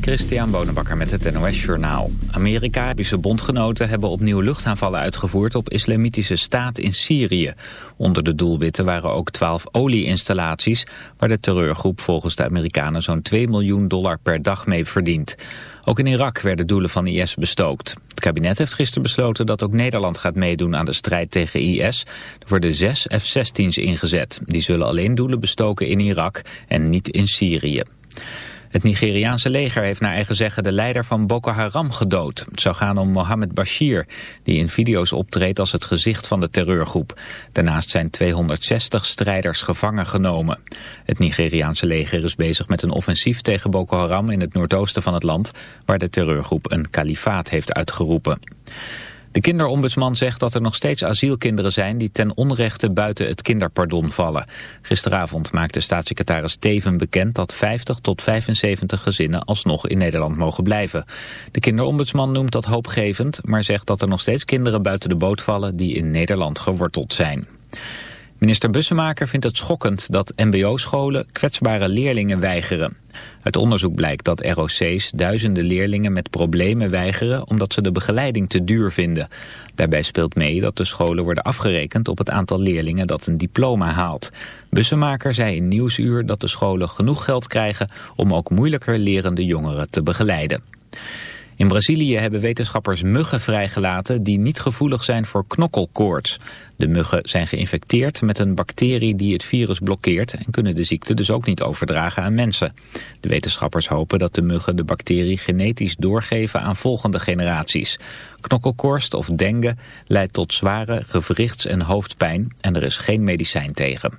Christian Bonenbakker met het NOS Journaal. Amerikaanse bondgenoten hebben opnieuw luchtaanvallen uitgevoerd op islamitische staat in Syrië. Onder de doelwitten waren ook twaalf olieinstallaties... waar de terreurgroep volgens de Amerikanen zo'n 2 miljoen dollar per dag mee verdient. Ook in Irak werden doelen van IS bestookt. Het kabinet heeft gisteren besloten dat ook Nederland gaat meedoen aan de strijd tegen IS. Er worden zes F-16's ingezet. Die zullen alleen doelen bestoken in Irak en niet in Syrië. Het Nigeriaanse leger heeft naar eigen zeggen de leider van Boko Haram gedood. Het zou gaan om Mohamed Bashir, die in video's optreedt als het gezicht van de terreurgroep. Daarnaast zijn 260 strijders gevangen genomen. Het Nigeriaanse leger is bezig met een offensief tegen Boko Haram in het noordoosten van het land, waar de terreurgroep een kalifaat heeft uitgeroepen. De kinderombudsman zegt dat er nog steeds asielkinderen zijn die ten onrechte buiten het kinderpardon vallen. Gisteravond maakte staatssecretaris Teven bekend dat 50 tot 75 gezinnen alsnog in Nederland mogen blijven. De kinderombudsman noemt dat hoopgevend, maar zegt dat er nog steeds kinderen buiten de boot vallen die in Nederland geworteld zijn. Minister Bussemaker vindt het schokkend dat mbo-scholen kwetsbare leerlingen weigeren. Uit onderzoek blijkt dat ROC's duizenden leerlingen met problemen weigeren omdat ze de begeleiding te duur vinden. Daarbij speelt mee dat de scholen worden afgerekend op het aantal leerlingen dat een diploma haalt. Bussemaker zei in Nieuwsuur dat de scholen genoeg geld krijgen om ook moeilijker lerende jongeren te begeleiden. In Brazilië hebben wetenschappers muggen vrijgelaten die niet gevoelig zijn voor knokkelkoorts. De muggen zijn geïnfecteerd met een bacterie die het virus blokkeert en kunnen de ziekte dus ook niet overdragen aan mensen. De wetenschappers hopen dat de muggen de bacterie genetisch doorgeven aan volgende generaties. Knokkelkorst of dengue leidt tot zware gewrichts- en hoofdpijn en er is geen medicijn tegen.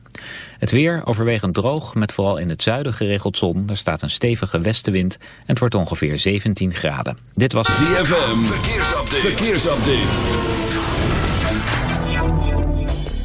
Het weer overwegend droog met vooral in het zuiden geregeld zon. Er staat een stevige westenwind en het wordt ongeveer 17 graden. Dit was ZFM. Verkeersupdate. Verkeersupdate.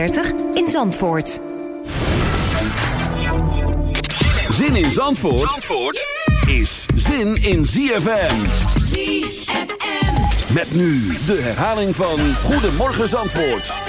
in Zandvoort. Zin in Zandvoort, Zandvoort is zin in ZFM. ZFM. Met nu de herhaling van Goedemorgen Zandvoort.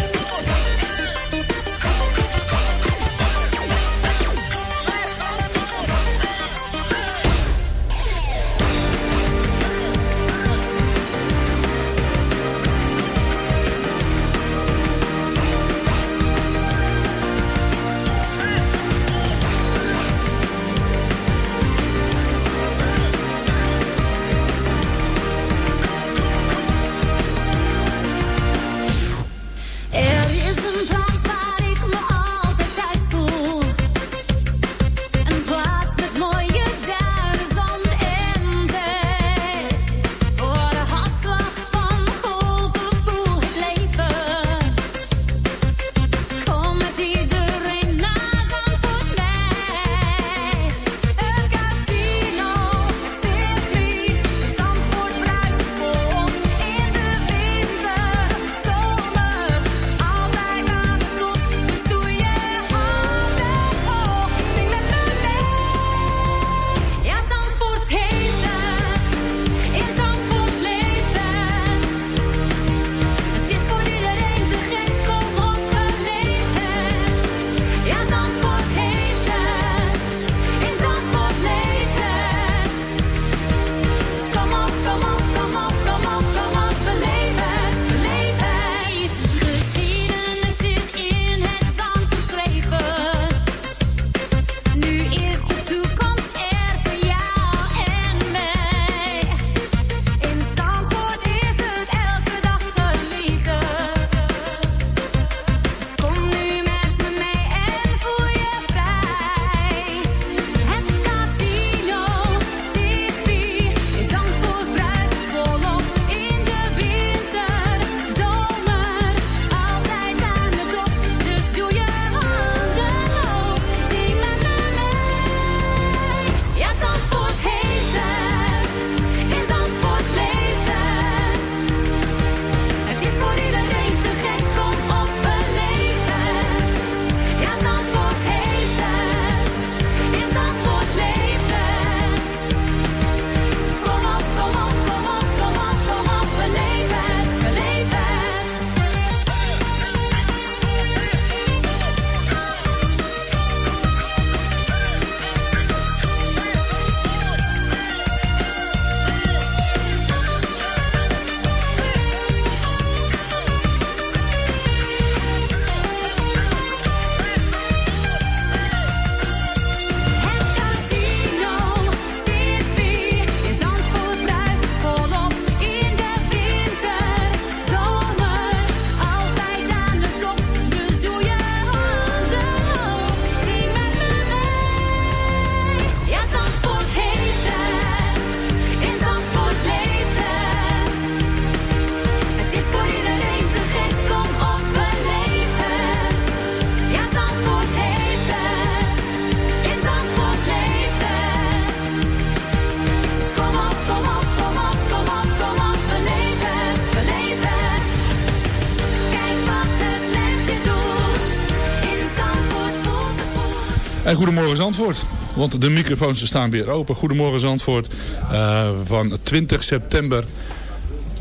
En Goedemorgen Zandvoort. Want de microfoons staan weer open. Goedemorgen Zandvoort. eh, van 20 september.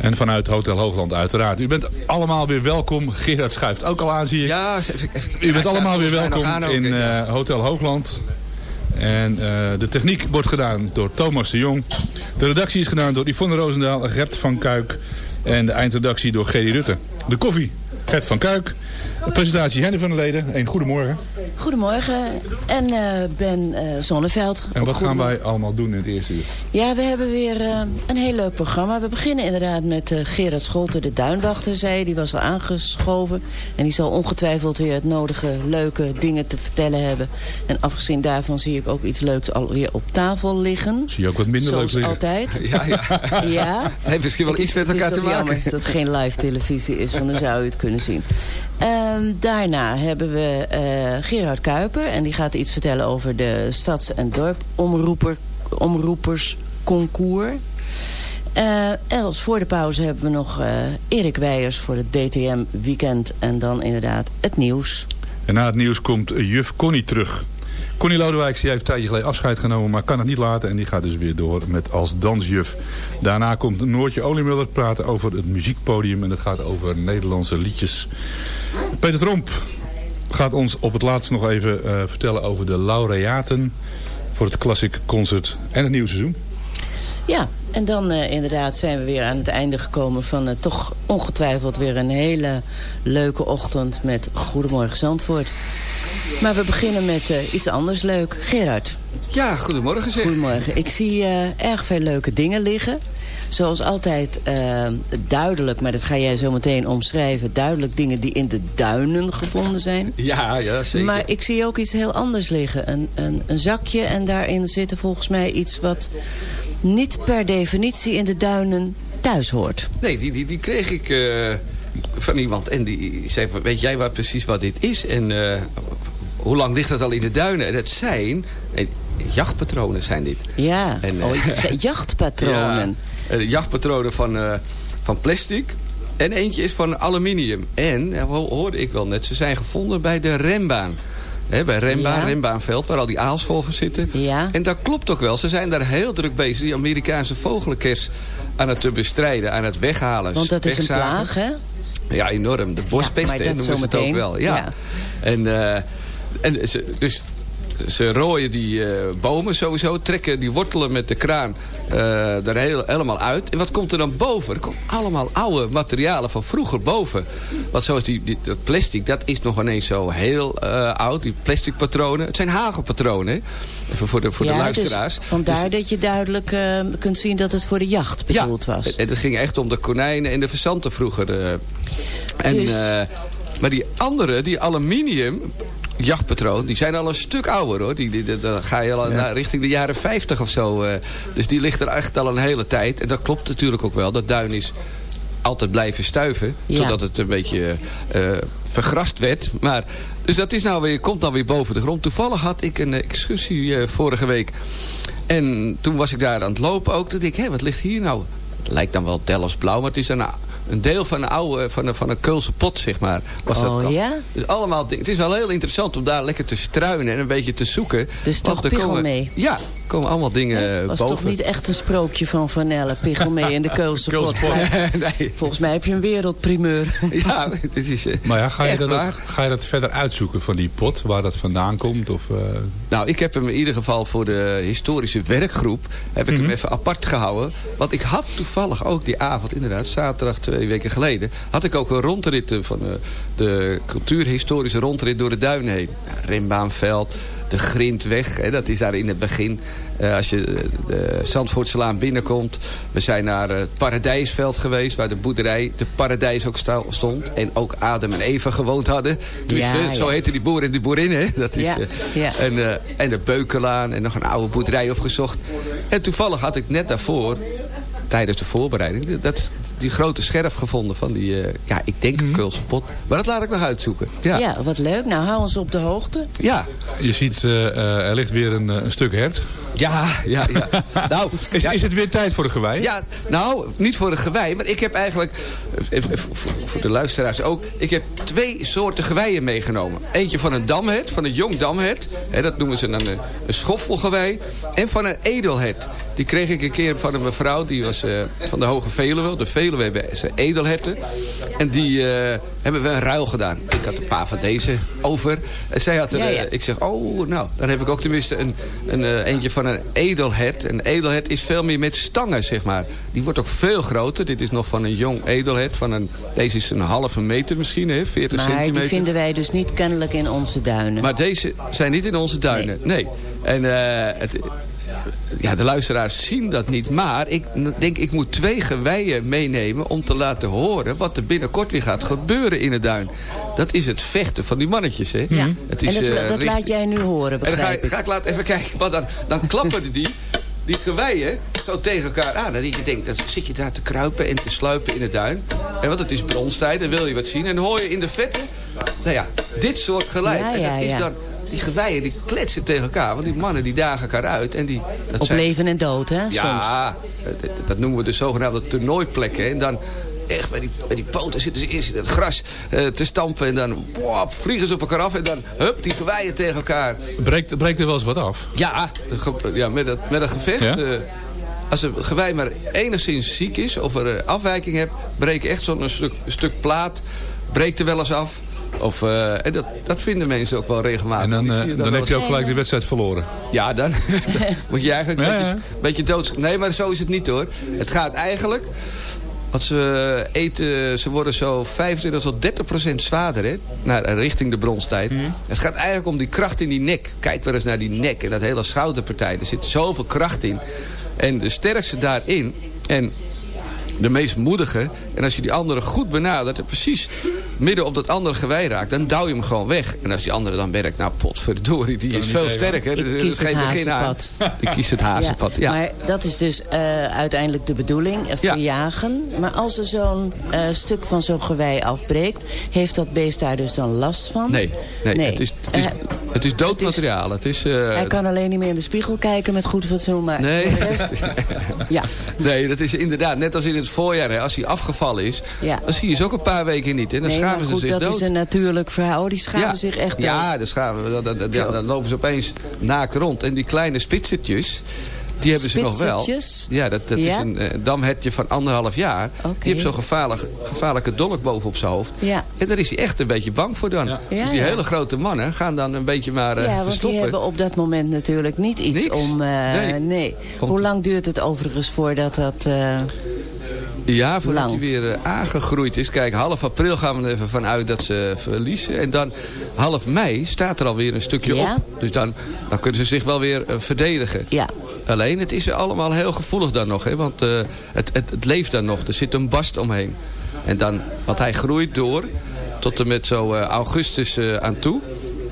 En vanuit Hotel Hoogland uiteraard. U bent allemaal weer welkom. Gerard schuift ook al aan zie ik. Ja, even, even, U bent allemaal weer welkom in eh, Hotel Hoogland. En eh, de techniek wordt gedaan door Thomas de Jong. De redactie is gedaan door Yvonne Roosendaal, Gert van Kuik. En de eindredactie door Gerry Rutte. De koffie, Gert van Kuik. Presentatie Henny van der Leden. Een goedemorgen. Goedemorgen, en eh, Ben eh, Zonneveld. En wat gaan wij allemaal doen in het eerste uur? Ja, we hebben weer eh, een heel leuk programma. We beginnen inderdaad met Gerard Scholten, de duinwachter, zei je. Die was al aangeschoven. En die zal ongetwijfeld weer het nodige leuke dingen te vertellen hebben. En afgezien daarvan zie ik ook iets leuks alweer op tafel liggen. Zie je ook wat minder leuks liggen? altijd. Ja, ja. Ja. Heeft misschien wel is- iets met elkaar te maken. dat het geen live televisie is, want dan zou u het kunnen zien. Ehm, daarna hebben we eh, Gerard Kuiper. En die gaat iets vertellen over de stads- en dorpomroeper, omroepersconcours. Eh, en als voor de pauze hebben we nog eh, Erik Weijers voor het DTM Weekend. En dan inderdaad het nieuws. En na het nieuws komt juf Connie terug. Connie Lodewijks die heeft een tijdje geleden afscheid genomen, maar kan het niet laten. En die gaat dus weer door met als dansjuf. Daarna komt Noortje Oliemuller praten over het muziekpodium. En het gaat over Nederlandse liedjes. Peter Tromp gaat ons op het laatst nog even eh, vertellen over de laureaten. Voor het Classic Concert en het nieuwe seizoen. Ja, en dan eh, inderdaad zijn we weer aan het einde gekomen van eh, toch ongetwijfeld weer een hele leuke ochtend met Goedemorgen Zandvoort. Maar we beginnen met eh, iets anders leuk. Gerard, Ja, goedemorgen zeg. goedemorgen. Ik zie eh, erg veel leuke dingen liggen. Zoals altijd eh, duidelijk, maar dat ga jij zo meteen omschrijven... duidelijk dingen die in de duinen gevonden zijn. Ja, ja, zeker. Maar ik zie ook iets heel anders liggen. Een, een, een zakje en daarin zit volgens mij iets wat niet per definitie in de duinen thuis hoort. Nee, die, die, die kreeg ik van iemand. En die zei, weet jij waar precies wat dit is? En hoe lang ligt dat al in de duinen? En het zijn... eh, jachtpatronen zijn dit. Ja, En, eh, oh, jachtpatronen. Ja, eh, jachtpatronen van, eh, van plastic. En eentje is van aluminium. En, eh, ho- hoorde ik wel net, ze zijn gevonden bij de rembaan. Bij Rembaan, Ja. Rembaanveld, waar al die aalscholven zitten. Ja. En dat klopt ook wel. Ze zijn daar heel druk bezig, die Amerikaanse vogelkers aan het bestrijden, aan het weghalen. Want dat is een plaag, hè? Ja, enorm. De bospest, Ja, noemen ze het ook wel. Ja. Ja. En, eh, en ze, dus ze rooien die eh, bomen sowieso, trekken die wortelen met de kraan eh, er heel, helemaal uit. En wat komt er dan boven? Er komt allemaal oude materialen van vroeger boven. Want zoals die, die, dat plastic, dat is nog ineens zo heel eh, oud. Die plastic patronen. Het zijn hagelpatronen, hè? Voor de, voor de Ja, luisteraars. Dus vandaar dat je duidelijk kunt zien dat het voor de jacht bedoeld ja, was. En het ging echt om de konijnen en de verzanten vroeger. En, Dus- maar die andere, die aluminium jachtpatroon, die zijn al een stuk ouder hoor. Die, die, die- dan ga je al naar, richting de jaren 50 of zo. eh. dus die ligt er echt al een hele tijd. En dat klopt natuurlijk ook wel. Dat duin is altijd blijven stuiven. Ja. Totdat het een beetje eh, vergrast werd. Maar, dus dat is nou weer, komt dan weer boven de grond. Toevallig had ik een excursie eh, vorige week. En toen was ik daar aan het lopen ook. Toen dacht ik, hé, wat ligt hier nou? Het lijkt dan wel Delfts blauw, maar het is een, een deel van een oude, van een, van een Keulse pot, zeg maar. Was dat Oh, ja? Dus allemaal. Het is wel heel interessant om daar lekker te struinen en een beetje te zoeken. Dus toch er pigel komen, mee? Ja, komen allemaal dingen eh, was boven. toch niet echt een sprookje van Van Elle, Pygmee in de Keulse pot. nee. Volgens mij heb je een wereldprimeur. Ja, dit is eh, Maar ja, ga je, dat, ook- ga je dat verder uitzoeken van die pot, waar dat vandaan komt? Of, eh, Nou, ik heb hem in ieder geval voor de historische werkgroep... heb ik Mhm. hem even apart gehouden. Want ik had toevallig ook die avond, inderdaad, zaterdag twee weken geleden... had ik ook een rondrit eh, van eh, de cultuurhistorische rondrit door de duinen heen. Ja, Rembaanveld, de Grindweg, hè, dat is daar in het begin. Eh, als je eh, de Zandvoortselaan binnenkomt. We zijn naar eh, het Paradijsveld geweest... waar de boerderij, de Paradijs ook stond. En ook Adam en Eva gewoond hadden. Tenminste, Ja, zo heette die boer en die boerin, hè? Dat is, Ja, eh. En, eh, en de Beukelaan en nog een oude boerderij opgezocht. En toevallig had ik net daarvoor, tijdens de voorbereiding... dat, die grote scherf gevonden van die, eh, ja, ik denk een Keulse pot. Maar dat laat ik nog uitzoeken. Ja, Ja. ja. wat leuk. Nou, hou ons op de hoogte. je ziet, eh, eh, er ligt weer een, een stuk hert. Ja, ja, ja. nou, Is, ja, is het weer tijd voor de gewei? Ja, nou, niet voor een gewei. Maar ik heb eigenlijk, voor de luisteraars ook... ik heb twee soorten geweien meegenomen. Eentje van een damhet, van een jong damhet. Hè, dat noemen ze dan een, een schoffelgewei. En van een edelhet. Die kreeg ik een keer van een mevrouw. Die was eh, van de Hoge Veluwe. De Veluwe hebben ze edelherten. En die eh, hebben we een ruil gedaan. Ik had een paar van deze over. En zij had er... Ja, ja. eh, ik zeg, oh, nou, dan heb ik ook tenminste een, een eentje van een edelhet. Een edelhet is veel meer met stangen, zeg maar. Die wordt ook veel groter. Dit is nog van een jong edelhet. Van een, deze is een halve meter misschien, hè, 40 Maar centimeter. die vinden wij dus niet kennelijk in onze duinen. Maar deze zijn niet in onze duinen. Nee. En het, ja, de luisteraars zien dat niet. Maar ik denk, ik moet twee geweien meenemen... om te laten horen wat er binnenkort weer gaat gebeuren in de duin. Dat is het vechten van die mannetjes. Hè? ja. Het en is, dat, eh, dat richt- laat jij nu horen, en dan ga, ik- ga ik laten even kijken. Want dan, dan klappen die, die geweien zo tegen elkaar aan. Dat je denkt, dan zit je daar te kruipen en te sluipen in de duin. En want het is bronstijd, dan wil je wat zien. En dan hoor je in de vette, nou ja, dit soort geluid. Ja, en dat is dan, die geweien die kletsen tegen elkaar. Want die mannen die dagen elkaar uit. En die, dat Op zijn- leven en dood, hè, soms. ja, dat, dat noemen we de zogenaamde toernooiplekken. En dan echt bij die, bij die poten zitten ze eerst in het gras eh, te stampen. En dan wop, vliegen ze op elkaar af. En dan hup, die geweien tegen elkaar. Breekt, breekt er wel eens wat af? Ja, ge- ja met, het, met een gevecht. Ja? eh, als een gewei maar enigszins ziek is of er eh, afwijking hebt... breekt echt zo'n stuk, stuk plaat, breekt er wel eens af. Of, eh, en dat, dat vinden mensen ook wel regelmatig. En dan, eh, dan heb je ook gelijk de wedstrijd verloren. ja, dan moet je eigenlijk een beetje, ja. beetje doods... Nee, maar zo is het niet hoor. Het gaat eigenlijk... Wat ze eten, ze worden zo 25 tot 30 procent zwaarder, hè? Naar, richting de bronstijd. Mhm. Het gaat eigenlijk om die kracht in die nek. Kijk wel eens naar die nek en dat hele schouderpartij. Er zit zoveel kracht in. En de sterkste daarin... En de meest moedige. En als je die andere goed benadert en precies midden op dat andere gewei raakt... dan douw je hem gewoon weg. En als die andere dan werkt, nou potverdorie, die is veel sterker. Ik kies het geen begin aan. hazenpad. Ik kies het hazenpad, ja. Maar dat is dus eh, uiteindelijk de bedoeling, eh, Ja. verjagen. Maar als er zo'n eh, stuk van zo'n gewei afbreekt... heeft dat beest daar dus dan last van? Nee, nee, Het, is, het, is, het is dood het is- materiaal. Het is, eh, hij kan alleen niet meer in de spiegel kijken met goed fatsoen, maar Nee. voor de rest... ja. Nee, dat is inderdaad net als in het voorjaar. Hè, als hij afgevallen is, Ja. dan zie je ze ook een paar weken niet. En dan Nee, maar schamen ze goed, zich dat dood. is een natuurlijk verhaal. Die schamen ja. zich echt dood. Ja, dan, schamen, we- dan, dan, dan, dan lopen ze opeens naakt rond. En die kleine spitsertjes, die hebben ze nog wel. Spitsertjes? Ja, dat, dat Ja? is een eh, damhertje van anderhalf jaar. Die heeft zo'n gevaarlijk, gevaarlijke dolk boven op zijn hoofd. Ja. En daar is hij echt een beetje bang voor dan. Ja. dus die ja. hele grote mannen gaan dan een beetje maar eh Ja, want die verstoppen. hebben op dat moment natuurlijk niet iets Niks. om... eh, Nee. Hoe lang duurt het overigens voordat dat... eh, Ja, voordat hij weer eh, aangegroeid is. Kijk, half april gaan we er even vanuit dat ze verliezen. En dan half mei staat er alweer een stukje Ja? op. Dus dan, dan kunnen ze zich wel weer eh, verdedigen. ja, Alleen, het is allemaal heel gevoelig dan nog. Hè? Want eh, het, het, het leeft dan nog. Er zit een bast omheen. En dan, want hij groeit door tot en met zo augustus aan toe.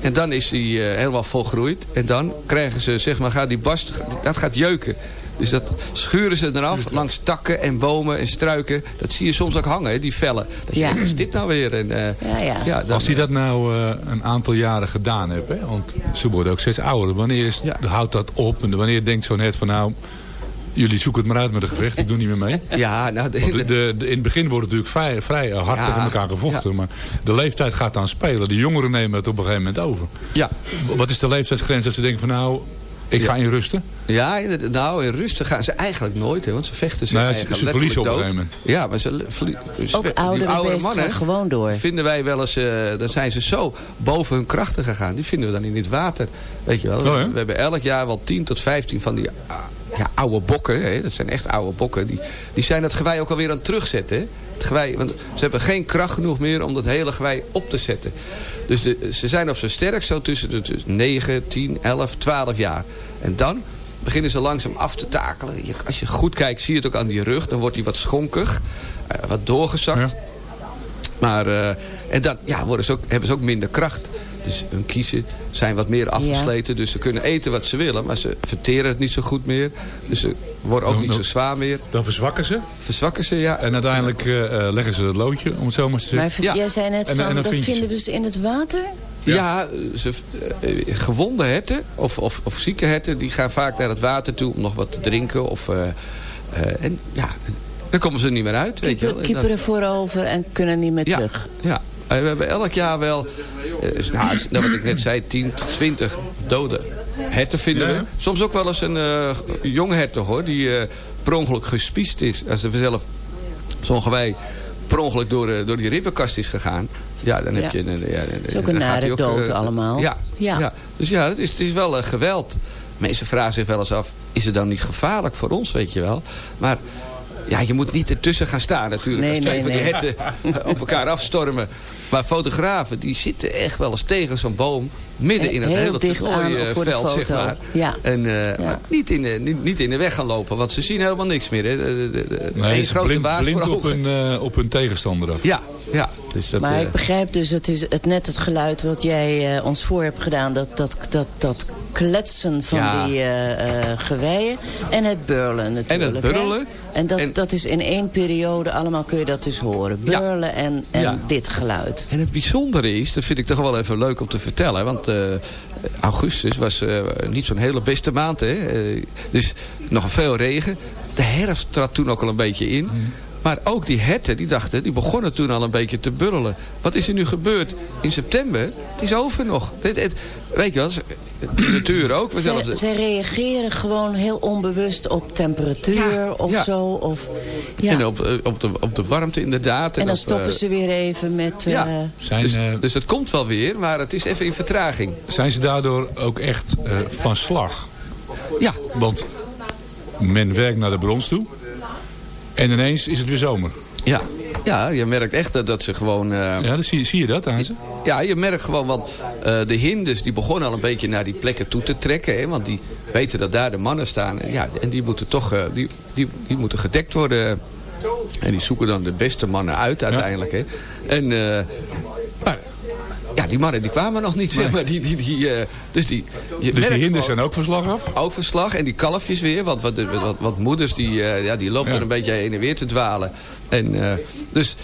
En dan is hij helemaal volgroeid. En dan krijgen ze, zeg maar, gaat die bast, dat gaat jeuken. Dus dat schuren ze eraf langs takken en bomen en struiken. Dat zie je soms ook hangen, hè, die vellen. Dat je Ja. denkt, wat is dit nou weer? En, eh, ja, ja. dan- Als hij dat nou eh, een aantal jaren gedaan heeft, hè, want ze worden ook steeds ouder. Wanneer is, Ja. houdt dat op? En wanneer denkt zo'n het van nou, jullie zoeken het maar uit met een gevecht, ik doe niet meer mee? Ja, nou, de- de, de, de- in het begin wordt het natuurlijk vrij, vrij hard Ja, tegen elkaar gevochten. Maar de leeftijd gaat dan spelen. De jongeren nemen het op een gegeven moment over. ja. Wat is de leeftijdsgrens dat ze denken van nou, ik ga in rusten? Ja, nou, in rusten gaan ze eigenlijk nooit, hè, want ze vechten zich Nou ze- eigenlijk ze verliezen letterlijk op een dood. Ja, maar ze le- verlie- dus Ook oudere mannen gewoon door. vinden wij wel eens, eh, dan zijn ze zo boven hun krachten gegaan. Die vinden we dan in het water. Weet je wel, Oh, we hebben elk jaar wel 10 tot 15 van die ah, ja, oude bokken. Hè, dat zijn echt oude bokken. Die, die zijn het gewei ook alweer aan het terugzetten. Hè. Het gewei, want ze hebben geen kracht genoeg meer om dat hele gewei op te zetten. Dus de, ze zijn op zijn sterk zo tussen de tussen 9, 10, 11, 12 jaar. En dan beginnen ze langzaam af te takelen. Je- als je goed kijkt, zie je het ook aan die rug. Dan wordt hij wat schonkig, eh, wat doorgezakt. Ja. Maar, eh, en dan ja, worden ze ook, hebben ze ook minder kracht. Dus hun kiezen zijn wat meer afgesleten. Dus ze kunnen eten wat ze willen. Maar ze verteren het niet zo goed meer. Dus ze worden ook Nou, niet zo nou. zwaar meer. Dan verzwakken ze. Verzwakken ze, ja. En uiteindelijk eh, eh, leggen ze het loodje, om het zo maar te zeggen. Maar Ja. jij zei net En- van, en dan vinden we ze in het water? Ja, ze, eh, gewonde herten of, of, of zieke herten... die gaan vaak naar het water toe om nog wat te drinken. Of, eh, eh, en ja, dan komen ze niet meer uit. weet je wel. Dat- kieperen voorover en kunnen niet meer ja, terug. Ja, we hebben elk jaar wel, eh, nou, nou, wat ik net zei, 10 tot 20 dode herten vinden Ja, we. ja. Soms ook wel eens een eh jong herten hoor, die eh per ongeluk gespiest is. Als er zelf, zo'n wij per ongeluk door, eh, door die ribbenkast is gegaan. Ja, dan heb Ja. je... een ja, is ook een nare hij ook, dood eh, allemaal. Ja, Ja. ja. dus ja, het is, het is wel eh, geweld. Mensen vragen zich wel eens af, is het dan niet gevaarlijk voor ons, weet je wel? Maar ja, je moet niet ertussen gaan staan natuurlijk. Nee, als twee nee, van die nee. herten op elkaar afstormen. Maar fotografen, die zitten echt wel eens tegen zo'n boom. Midden in het Heel hele dicht de veld, zeg maar. Ja. En, eh, Maar niet in, de, niet, niet in de weg gaan lopen, want ze zien helemaal niks meer. Hè. De, de, de, de- Nee, één ze grote blind, waas blind voor op, hun, eh, op hun tegenstander af. Ja, ja. Dus dat, maar eh, ik begrijp dus, het is het, net het geluid wat jij eh, ons voor hebt gedaan. Dat, dat, dat, dat kletsen van Ja. die eh, eh, geweien. En het burlen natuurlijk. hè? burlen. En, dat, En- dat is in één periode, allemaal kun je dat dus horen. Ja. Burlen en, en Ja. dit geluid. En het bijzondere is, dat vind ik toch wel even leuk om te vertellen. Want eh, augustus was eh, niet zo'n hele beste maand. Hè? Eh, dus nog veel regen. De herfst trad toen ook al een beetje in. Maar ook die herten, die dachten, die begonnen toen al een beetje te burrelen. Wat is er nu gebeurd in september? Het is over nog. Dit, het, weet je wel, de natuur ook. Zij, zij reageren gewoon heel onbewust op temperatuur Ja, of ja. zo. Of, ja. En op, eh, op, de, op de warmte inderdaad. En dan op, stoppen eh, ze weer even met... Ja. eh, Zijn, Dus, dus het komt wel weer, maar het is even in vertraging. zijn ze daardoor ook echt eh, van slag? Ja, Want men werkt naar de brons toe. En ineens is het weer zomer. Ja, ja je merkt echt dat- dat ze gewoon... eh, Ja, dan zie, zie je dat aan ze. ja, je merkt gewoon, want eh, de hinders die begonnen al een beetje naar die plekken toe te trekken. Hè, want die weten dat daar de mannen staan. En, ja, en die moeten toch eh, die, die, die moeten gedekt worden. En die zoeken dan de beste mannen uit uiteindelijk. Hè. En, eh, die mannen die kwamen nog niet, zeg maar. Die, die, die, eh, dus die, je Dus die hinders zijn ook van slag af. overslag. En die kalfjes weer. Want wat, wat, wat moeders die, eh, ja, die lopen er een beetje heen en weer te dwalen. En, eh, dus,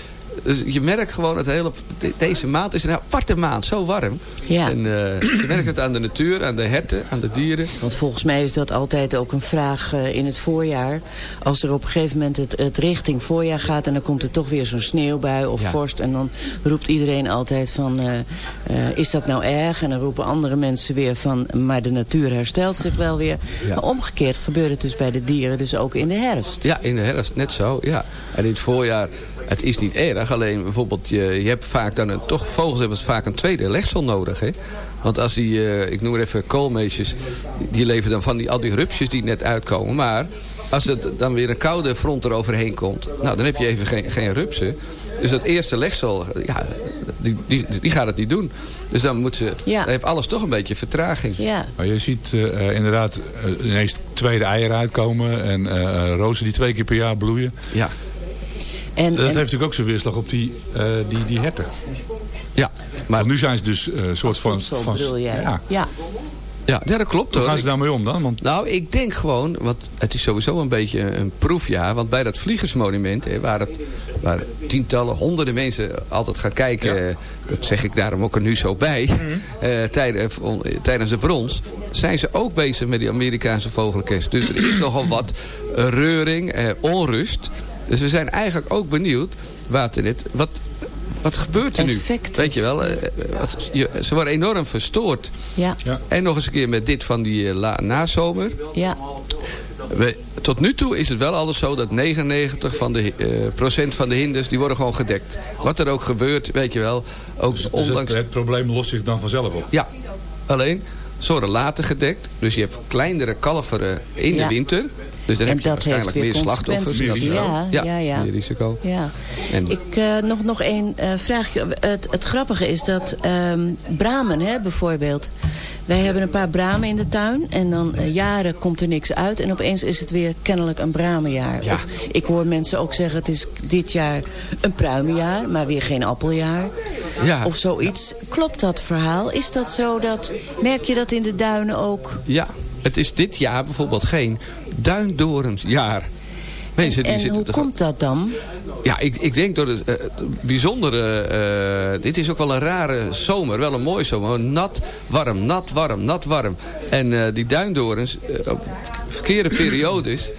dus je merkt gewoon het hele... de- Deze maand is een aparte maand. Zo warm. Ja. En eh, je merkt het aan de natuur, aan de herten, aan de dieren. Want volgens mij is dat altijd ook een vraag eh, in het voorjaar. Als er op een gegeven moment het, het richting voorjaar gaat... en dan komt er toch weer zo'n sneeuwbui of Ja. vorst... en dan roept iedereen altijd van... eh, is dat nou erg? En dan roepen andere mensen weer van... maar de natuur herstelt zich wel weer. Ja. Maar omgekeerd gebeurt het dus bij de dieren dus ook in de herfst. Ja, in de herfst net zo, ja. En in het voorjaar, het is niet erg. Alleen bijvoorbeeld, je, je hebt vaak dan een, toch, vogels hebben vaak een tweede legsel nodig, hè. Want als die, eh, ik noem maar even koolmeesjes, die leven dan van die, al die rupsjes die net uitkomen. Maar als er dan weer een koude front eroverheen komt, nou, dan heb je even geen, geen rupsen. Dus dat eerste legsel, ja, die, die, die gaat het niet doen. Dus dan moet ze, Ja. dan heeft alles toch een beetje vertraging. Ja, Maar je ziet eh, inderdaad eh, ineens tweede eieren uitkomen. En rozen die twee keer per jaar bloeien. Ja, en, Dat heeft natuurlijk ook zijn weerslag op die, eh, die, die herten. ja. Maar Want nu zijn ze dus eh, een soort van... zo van ja. ja. ja, ja, dat klopt Hoe gaan ze daarmee om dan? Want Nou, ik denk gewoon, want het is sowieso een beetje een proefjaar. Want bij dat vliegersmonument, hè, waar, het, waar tientallen, honderden mensen altijd gaan kijken. eh, Dat zeg ik daarom ook er nu zo bij. eh, tijdens, tijdens de brons. Zijn ze ook bezig met die Amerikaanse vogelkest. Dus er is nogal wat reuring, eh, onrust. Dus we zijn eigenlijk ook benieuwd, Waternet, wat, wat gebeurt er nu? Weet je wel, eh, wat, je, ze worden enorm verstoord. Ja, Ja. En nog eens een keer met dit van die eh, la- nazomer. ja. We, tot nu toe is het wel alles zo dat 99 van de, eh, procent van de hinders... die worden gewoon gedekt. Wat er ook gebeurt, weet je wel. Ook dus het, ondanks... het probleem lost zich dan vanzelf op. Ja, alleen ze worden later gedekt. Dus je hebt kleinere kalveren in Ja. de winter. Dus dan En heb je dat heeft waarschijnlijk weer meer slachtoffers. Ja, ja, ja. meer risico. Ja. En- Ik, eh, nog, nog één eh, vraagje. Het, het grappige is dat ehm, bramen, hè, bijvoorbeeld. Wij hebben een paar bramen in de tuin. En dan eh, jaren komt er niks uit. En opeens is het weer kennelijk een bramenjaar. Ja. Of ik hoor mensen ook zeggen... het is dit jaar een pruimenjaar, maar weer geen appeljaar. Ja. Of zoiets. Klopt dat verhaal? Is dat zo dat... Merk je dat in de duinen ook? Ja, het is dit jaar bijvoorbeeld geen duindorensjaar. Mensen die en zitten hoe komt dat dan? Ja, ik, ik denk door het eh, bijzondere... eh, dit is ook wel een rare zomer. Wel een mooie zomer. Nat, warm, nat, warm, nat, warm. En eh, die duindorens, op verkeerde periodes...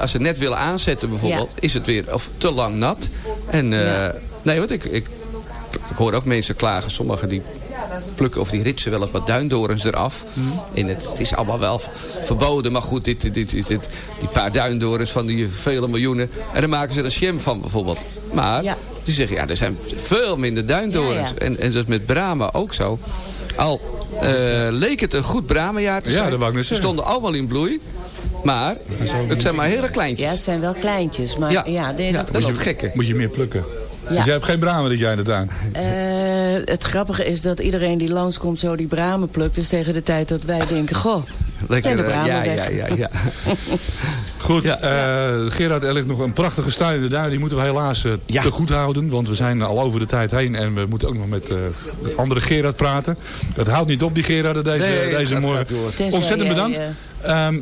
als ze net willen aanzetten bijvoorbeeld... is het weer of te lang nat. En Ja. nee, want ik, ik, ik hoor ook mensen klagen. Sommigen die plukken of die ritsen wel eens wat duindorens eraf. En het, het is allemaal wel verboden. Maar goed, dit, dit, dit, dit- die paar duindorens van die vele miljoenen. En dan maken ze er jam van bijvoorbeeld. Maar Ja. die zeggen, ja, er zijn veel minder duindorens. Ja, ja. En, en dat is met Brahma ook zo. Al eh, leek het een goed Brahmajaar te Ja, zijn. dat wou ik net Ze stonden allemaal in bloei. Maar het zijn maar hele kleintjes. Ja, het zijn wel kleintjes. Maar Ja. ja, nee, Ja, dat dat het gekke. Moet je meer plukken. Ja. Dus jij hebt geen bramen dit jaar in de tuin. Eh, het grappige is dat iedereen die langskomt zo die bramen plukt. Dus tegen de tijd dat wij denken, goh, Lekker, de eh, bramen ja, weg. ja, ja, ja. Goed, Ja. eh, Gerard, er ligt nog een prachtige stuin in de duin. Die moeten we helaas eh, Ja. te goed houden. Want we zijn al over de tijd heen. En we moeten ook nog met eh, de andere Gerard praten. Dat houdt niet op, die Gerard, deze, Nee, deze gaat- morgen. Ontzettend jij, bedankt. eh, Ehm,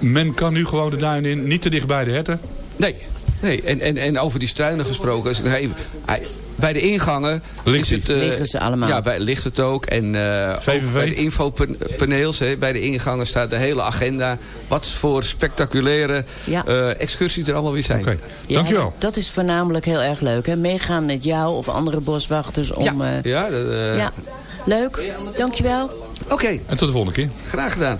men kan nu gewoon de duin in. Niet te dicht bij de herten. Nee, nee. En, en, en over die struinen gesproken. als ik nog even- hij- bij de ingangen Ligt is het, eh, Liggen ze allemaal. Ja, bij, ligt het ook. En eh, ook VVV? bij de infopaneels, hè, bij de ingangen staat de hele agenda. Wat voor spectaculaire Ja. eh, excursies er allemaal weer zijn. Oké, ja, dankjewel. Dat is voornamelijk heel erg leuk. Hè? Meegaan met jou of andere boswachters om... Ja, eh, ja, dat, ja. Leuk, dankjewel. oké. En tot de volgende keer. Graag gedaan.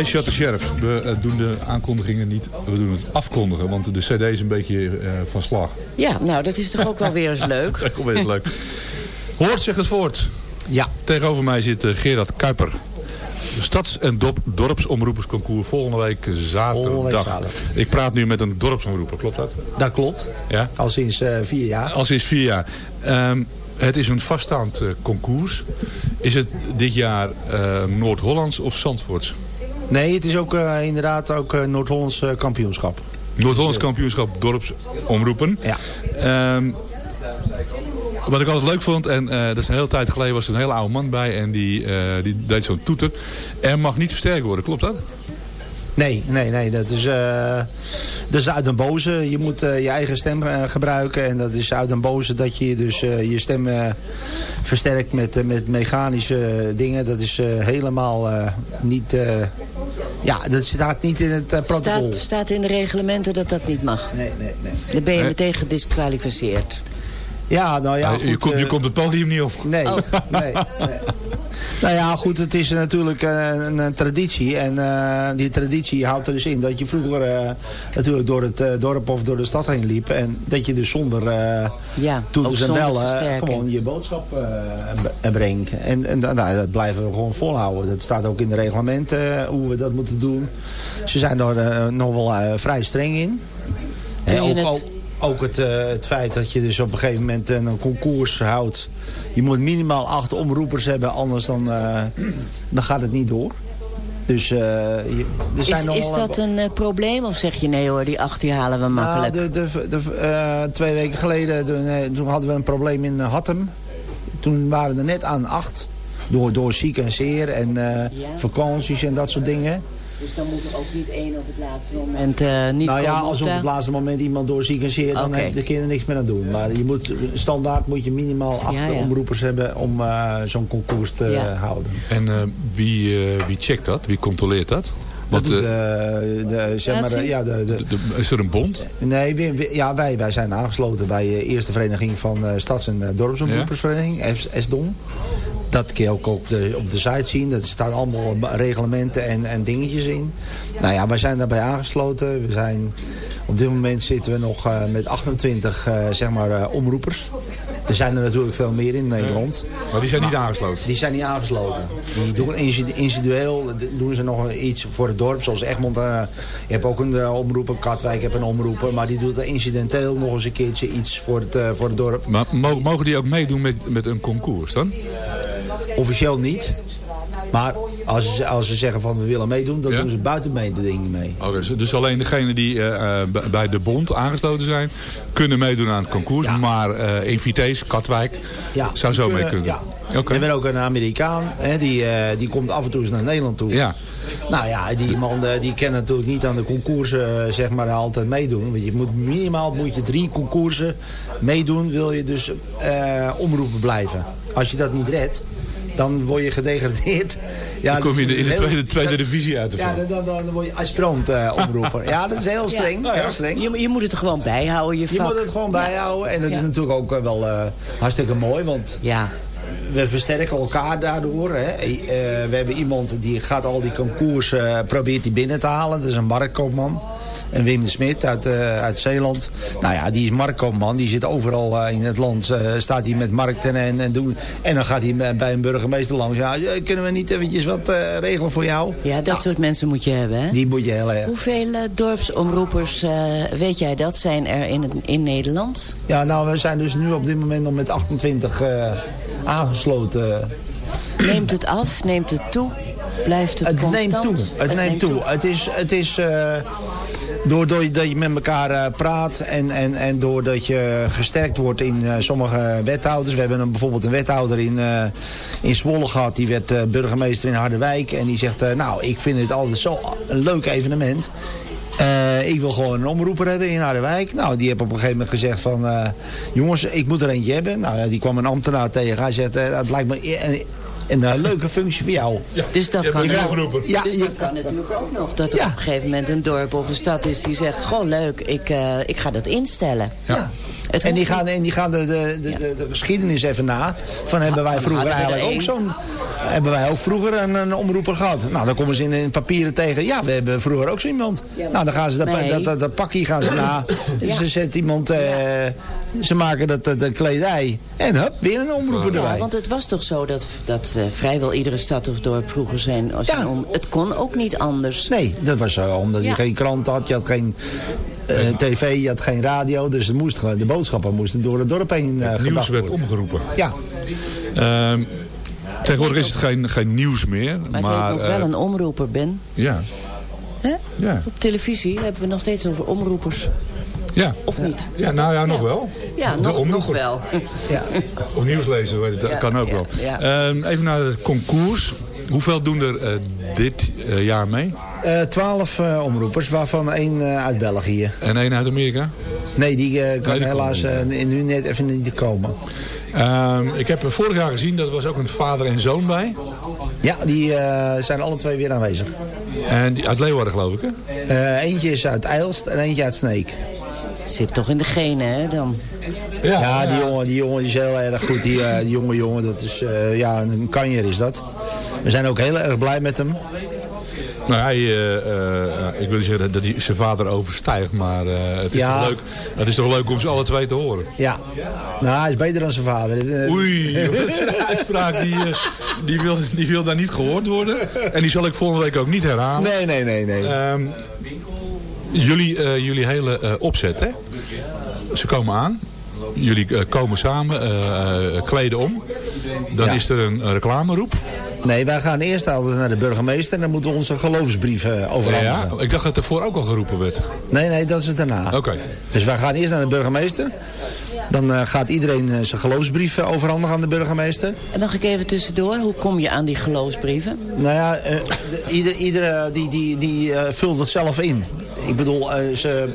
I Shot the Sheriff. We eh, doen de aankondigingen niet. We doen het afkondigen. Want de cd is een beetje eh, van slag. Ja, nou, dat is toch ook wel weer eens leuk. Dat komt best leuk. Hoort zich het voort. Ja. Tegenover mij zit eh, Gerard Kuiper. De stads- en dop- dorpsomroepersconcours volgende week zaterdag. Volgende week zaterdag. Ik praat nu met een dorpsomroeper, klopt dat? Dat klopt. Ja? Al sinds eh, vier jaar. Al sinds vier jaar. Ehm, het is een vaststaand concours. Is het dit jaar eh, Noord-Hollands of Zandvoorts? Nee, het is ook eh, inderdaad ook eh, Noord-Hollands eh, kampioenschap. Noord-Hollands kampioenschap dorpsomroepen. Ja. Ehm, wat ik altijd leuk vond, en eh, dat is een hele tijd geleden, was er een hele oude man bij en die, die deed zo'n toeter. Er mag niet versterkt worden, klopt dat? Nee, nee, nee. Dat is, eh, dat is uit een boze. Je moet eh, je eigen stem eh, gebruiken. En dat is uit een boze dat je dus eh, je stem versterkt met, met mechanische dingen. Dat is eh, helemaal eh, niet... eh, ja, dat staat niet in het protocol. Staat, staat in de reglementen dat dat niet mag. Nee, nee, nee. Dan ben je Nee. meteen gedisqualificeerd. Ja, nou ja, Eh, goed, je, komt, je eh, komt het podium niet op. Nee, Oh. nee, nee. Nou ja, goed, het is natuurlijk eh, een, een traditie. En eh, die traditie houdt er dus in dat je vroeger natuurlijk door het eh, dorp of door de stad heen liep. En dat je dus zonder eh Ja, ook toeters en zonder bellen gewoon je boodschap eh, brengt. En, en nou, dat blijven we gewoon volhouden. Dat staat ook in de reglementen hoe we dat moeten doen. Ze zijn er eh, nog wel eh, vrij streng in. Je ook, het- ook, ook het, eh, het feit dat je dus op een gegeven moment een concours houdt. Je moet minimaal acht omroepers hebben, anders dan, eh, dan gaat het niet door. Dus eh, je, er Is, zijn is wel- dat een eh, probleem of zeg je nee hoor, die acht die halen we Nou, makkelijk? de, de, de, eh, twee weken geleden toen, eh, toen hadden we een probleem in eh, Hattem. Toen waren er net aan acht. Door, door ziek en zeer en eh, vakanties en dat soort dingen. Dus dan moet er ook niet één op het laatste moment eh, niet nou ja, als op het laatste moment iemand door ziek en zeer, dan heb de kinderen niks meer aan doen. Maar je moet, standaard moet je minimaal acht Ja, ja. omroepers hebben om eh, zo'n concours te Ja. houden. En eh, wie, eh, wie checkt dat? Wie controleert dat? Dat doet, eh, eh, de, zeg maar, eh, ja, de, de, de- de- is er een bond? Nee, we- we- ja, wij, wij zijn aangesloten bij de eerste vereniging van eh Stads- en eh, Dorpsomroepersvereniging, S- SDOM. Dat kun je ook op de, op de site zien. Er staan allemaal reglementen en, en dingetjes in. Nou ja, wij zijn daarbij aangesloten. We zijn, op dit moment zitten we nog eh, met 28 eh, zeg maar, eh, omroepers. Er zijn er natuurlijk veel meer in Nederland. Maar die zijn niet aangesloten. Die zijn niet aangesloten. Die doen individueel doen ze nog iets voor het dorp. Zoals Egmond. je hebt ook een omroeper. Katwijk heeft een omroeper. Maar die doet incidenteel nog eens een keertje iets voor het, voor het dorp. Maar mo- mogen die ook meedoen met, met een concours dan? Officieel niet. Maar als ze, als ze zeggen van we willen meedoen, dan Ja? doen ze buiten mee de dingen mee. Oké, dus, dus alleen degenen die eh, eh, bij de bond aangesloten zijn, kunnen meedoen aan het concours. Ja. Maar eh in Vitesse, Katwijk, Ja, zou zo mee kunnen. Ja. Oké. We hebben ook een Amerikaan, hè, die, eh, die komt af en toe eens naar Nederland toe. Ja. Nou ja, die man eh, die kan natuurlijk niet aan de concoursen eh, zeg maar, altijd meedoen. Want je moet minimaal moet je drie concoursen meedoen, wil je dus eh, omroepen blijven. Als je dat niet redt, dan word je gedegradeerd. Ja, Dan kom je in de heel- tweede, tweede dat- divisie uit te Ja, dan, dan, dan word je aspirant eh omroeper. Ja, dat is heel streng. Heel streng. Je, je moet het er gewoon bijhouden, je Je vak. moet het gewoon bijhouden. En dat Ja. is natuurlijk ook eh, wel eh, hartstikke mooi. Want Ja, we versterken elkaar daardoor. Hè. Eh, we hebben iemand die gaat al die concours eh, probeert die binnen te halen. Dat is een marktkoopman. En Wim de Smit uit, eh, uit Zeeland. Nou ja, die is marktkoopman. Die zit overal eh, in het land. eh, staat hij met markten en, en doen. En dan gaat hij bij- een burgemeester langs. Ja, kunnen we niet eventjes wat regelen voor jou? ja dat Nou, soort mensen moet je hebben, hè? Die moet je heel erg. Hoeveel dorpsomroepers, weet jij dat, zijn er in, in Nederland? Ja, nou, we zijn dus nu op dit moment nog met 28 eh, aangesloten. Neemt het af? Neemt het toe? Blijft het, Het constant? neemt toe. Het, neemt toe. Het is, het is uh, doordat je met elkaar uh, praat en, en, en doordat je gesterkt wordt in uh, sommige wethouders. We hebben een, bijvoorbeeld een wethouder in, uh, in Zwolle gehad. Die werd burgemeester in Harderwijk. En die zegt, nou, ik vind het altijd zo een leuk evenement. Ik wil gewoon een omroeper hebben in Harderwijk. Nou, die heeft op een gegeven moment gezegd van... Jongens, ik moet er eentje hebben. Nou, die kwam een ambtenaar tegen. Hij zegt, uh, dat lijkt me een, een, een leuke functie voor jou. Ja, dus dat, kan, ja, ja, dus dat kan natuurlijk ook nog. Dat er ja. op een gegeven moment een dorp of een stad is die zegt... Goh, leuk, ik, uh, ik ga dat instellen. Ja. En die, gaan, en die gaan de, de, de, de, de geschiedenis even na. Van hebben wij vroeger eigenlijk ook zo'n... Hebben wij ook vroeger een, een omroeper gehad. Nou, dan komen ze in, in papieren tegen. Ja, we hebben vroeger ook zo iemand. Ja, nou, dan gaan ze dat, nee. dat, dat, dat pakje gaan ze na. ja. Ze zet iemand... Uh, Ze maken dat, dat, dat kledij. En hup, weer een omroeper Ja, erbij. want het was toch zo dat, dat eh, vrijwel iedere stad of dorp vroeger zijn... Als een om, het kon ook niet anders. Nee, dat was zo. Omdat Ja. je geen krant had, je had geen eh, tv, je had geen radio. Dus er moest, gewoon- de boodschappen moesten door het dorp heen eh Het nieuws werd worden. omgeroepen. Ja, Ehm, tegenwoordig is het geen, geen nieuws meer. Maar Maar, het heet nog eh, wel een omroeper, Ben. Ja, Hè? ja, Op televisie hebben we nog steeds over omroepers. ja. Of niet? Ja, nou ja, nog wel. Ja, De nog, wel. ja. Of je, dat Ja, kan ook ja, wel. ja. Ehm, even naar het concours. Hoeveel doen er eh, dit eh, jaar mee? Eh, Twaalf omroepers, waarvan één uit België. En één uit Amerika? Nee, die kan Nee, helaas eh, nu net even niet komen. Ehm, ik heb vorig jaar gezien, dat was ook een vader en zoon bij. Ja, die zijn alle twee weer aanwezig. En die, uit Leeuwarden geloof ik hè? Eentje is uit Eilst en eentje uit Sneek. Zit toch in de genen, hè, dan. Ja, die, jongen, die jongen is heel erg goed. Die, eh, die jonge jongen, dat is, eh, ja, een kanjer is dat. We zijn ook heel erg blij met hem. Nou, hij, eh, eh, ik wil niet zeggen dat hij zijn vader overstijgt, maar eh, het, is Ja. toch leuk, het is toch leuk om ze alle twee te horen. Ja, nou, hij is beter dan zijn vader. Oei, dat is een uitspraak die, die, wil, die wil daar niet gehoord worden. En die zal ik volgende week ook niet herhalen. Nee, nee, nee, nee. Ehm, jullie, eh, jullie hele eh, opzet, hè? Ze komen aan. Jullie eh, komen samen, eh, eh, kleden om. Dan Ja. is er een, reclameroep. Nee, wij gaan eerst altijd naar de burgemeester en dan moeten we onze geloofsbrief eh, overhandigen. Ja, ik dacht dat er voor ook al geroepen werd. Nee, nee, dat is het daarna. Oké. Dus wij gaan eerst naar de burgemeester. Dan eh, gaat iedereen zijn geloofsbrief eh, overhandigen aan de burgemeester. En mag ik even tussendoor, hoe kom je aan die geloofsbrieven? Nou ja, eh, de- ieder, iedere die, die, die eh, vult het zelf in. Ik bedoel, eh, ze,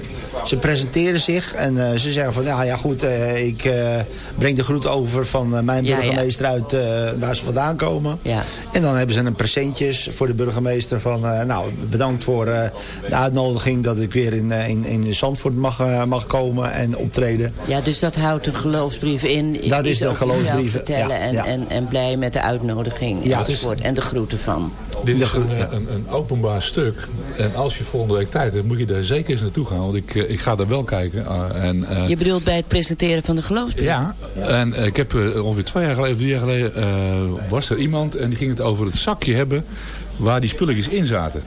ze presenteren zich en eh, ze zeggen van... Ja, ja goed, eh, ik breng de groet over van mijn burgemeester uit waar ze vandaan komen. Ja. En dan hebben ze een presentjes voor de burgemeester van... nou, bedankt voor de uitnodiging dat ik weer in, in, in Zandvoort mag, mag komen en optreden. Ja, dus dat houdt een geloofsbrief in. Dat is de jezelf geloofsbrief, vertellen en. En, en blij met de uitnodiging Ja, enzovoort. En de groeten van. Dit is een, ja. een, een openbaar stuk. En als je volgende week tijd hebt, moet je daar zeker eens naartoe gaan. Want ik, eh, ik ga daar wel kijken. eh, en, eh, Je bedoelt bij het presenteren van de geloofsbrief? ja, en eh, ik heb eh, ongeveer twee jaar geleden, drie jaar geleden, eh, was er iemand en die ging het over het zakje hebben waar die spulletjes in zaten.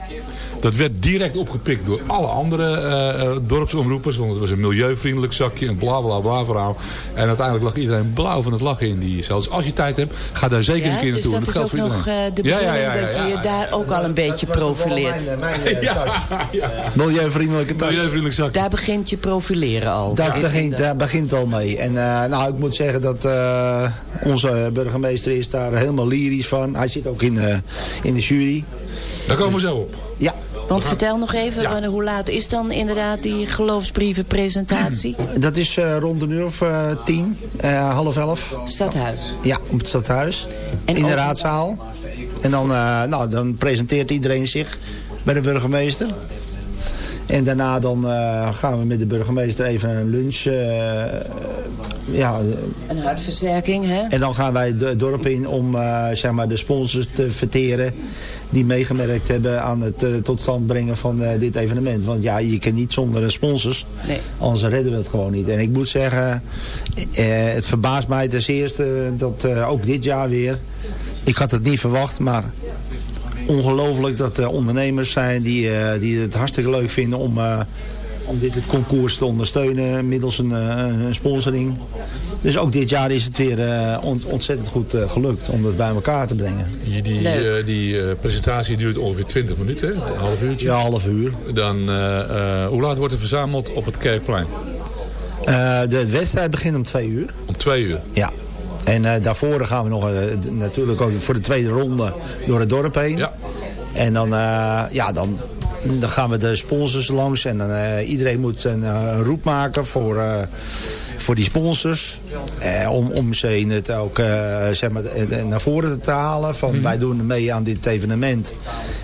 Dat werd direct opgepikt door alle andere eh, eh, dorpsomroepers, want het was een milieuvriendelijk zakje, een bla bla bla verhaal. En uiteindelijk lag iedereen blauw van het lachen in die zelfs als je tijd hebt, ga daar zeker een keer dus naartoe. dat En is ook nog iedereen. eh, de Ja, bedoeling ja, ja, dat ja, je je daar ook al een beetje profileert. Mijn, tas. ja. Milieuvriendelijke tas. Milieuvriendelijk zakje. Daar begint je profileren al. Dat Is begint, dat- daar begint al mee. En eh, nou, ik moet zeggen dat eh, onze burgemeester is daar helemaal lyrisch van. Hij zit ook in, eh, in de jury. Daar komen we zo op. Ja, Want vertel nog even, Ja. wanneer- hoe laat is dan inderdaad die geloofsbrievenpresentatie? dat is eh, rond een uur of eh, tien, eh, half elf. Stadhuis. Ja, op het stadhuis. En in de raadzaal. En dan, eh, nou, dan presenteert iedereen zich bij de burgemeester. En daarna dan eh, gaan we met de burgemeester even een lunch. ja, Een hartversterking, hè? En dan gaan wij het dorp in om eh, zeg maar de sponsors te verteren die meegemerkt hebben aan het eh, tot stand brengen van eh, dit evenement. Want ja, je kan niet zonder de sponsors, Nee. anders redden we het gewoon niet. En ik moet zeggen, eh, het verbaast mij ten eerste dat ook dit jaar weer, ik had het niet verwacht, maar ongelooflijk dat er ondernemers zijn die, die het hartstikke leuk vinden om... om dit het concours te ondersteunen middels een, eh, een sponsoring. Dus ook dit jaar is het weer eh, ont- ontzettend goed eh, gelukt om dat bij elkaar te brengen. Die, die, die presentatie duurt ongeveer 20 minuten, hè? een half uurtje. Ja, half uur. Dan, eh, eh, hoe laat wordt er verzameld op het Kerkplein? Eh, de wedstrijd begint om twee uur. Om twee uur. Ja. En eh, daarvoor gaan we nog eh, natuurlijk ook voor de tweede ronde door het dorp heen. Ja. En dan, eh, ja, dan, dan gaan we de sponsors langs. En dan, eh, iedereen moet een eh, roep maken voor, eh, voor die sponsors. Om, om ze in het ook zeg maar, naar voren te halen. Van wij doen mee aan dit evenement.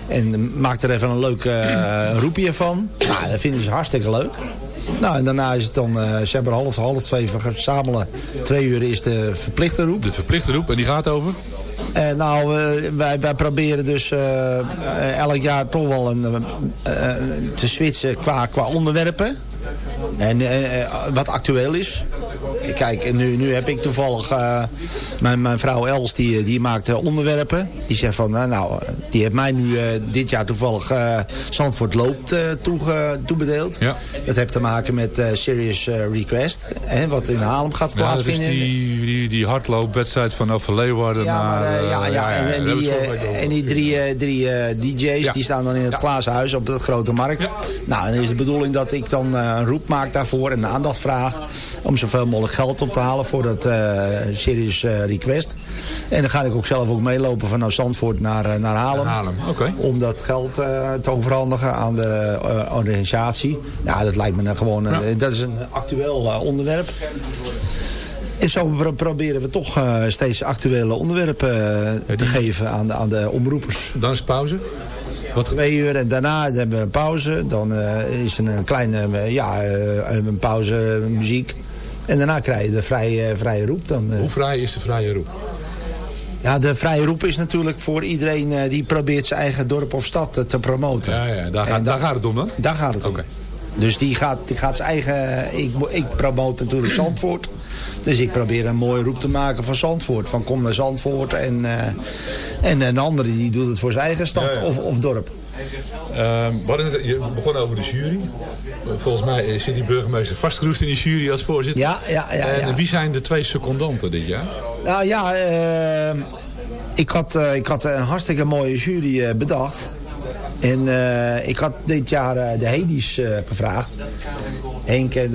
En maak er even een leuk roepje van. Nou, dat vinden ze hartstikke leuk. Nou, en daarna is het dan, eh ze hebben half, half twee verzamelen. Twee uur is de verplichte roep. De verplichte roep, en die gaat over? Eh, nou, eh, wij, wij proberen dus elk jaar toch wel een, te switchen qua, qua onderwerpen. En eh, eh, wat actueel is. kijk, nu, nu heb ik toevallig... eh, mijn, mijn vrouw Els, die, die maakt onderwerpen. Die zegt van, nou, nou, die heeft mij nu dit jaar toevallig Zandvoort Loopt toege- toebedeeld. Ja. Dat heeft te maken met Serious Request. Hè, wat in Haarlem gaat Ja, dat plaatsvinden. die, die, die hardloopwedstrijd vanaf Leeuwarden Ja, maar ja, ja, en, die, en die drie, drie DJ's die staan dan in het glazen huis op de grote markt. Nou, en dan is de bedoeling dat ik dan een roep maak daarvoor en aandacht vraag om zoveel mogelijk geld op te halen voor dat eh Serious eh, Request. En dan ga ik ook zelf ook meelopen vanaf Zandvoort naar, eh, naar Haarlem. Om dat geld eh, te overhandigen aan de eh, organisatie. Ja, dat lijkt me dan gewoon, eh, dat is een actueel eh, onderwerp. En zo pro- proberen we toch eh, steeds actuele onderwerpen eh, te geven aan de, aan de omroepers. Dan is pauze. Wat, Twee uur en daarna hebben we een pauze. Dan eh, is er een kleine eh, ja, eh, een pauze muziek. En daarna krijg je de vrije, vrije roep. Dan, hoe vrij is de vrije roep? Ja, de vrije roep is natuurlijk voor iedereen die probeert zijn eigen dorp of stad te promoten. Ja, ja, daar, gaat, da- daar gaat het om dan? Daar gaat het om. Dus die gaat, die gaat zijn eigen... Ik, ik promote natuurlijk Zandvoort. Dus ik probeer een mooie roep te maken van Zandvoort. Van kom naar Zandvoort. En, eh, en een andere die doet het voor zijn eigen stad Ja, ja. Of, of dorp. Ehm, we hadden net- je begon over de jury. Volgens mij zit die burgemeester vastgeroest in die jury als voorzitter. Ja, ja, ja. en ja. wie zijn de twee secondanten dit jaar? Nou ja, eh, ik, had, eh, ik had een hartstikke mooie jury eh, bedacht. En ik had dit jaar de Hedis gevraagd. Henk en...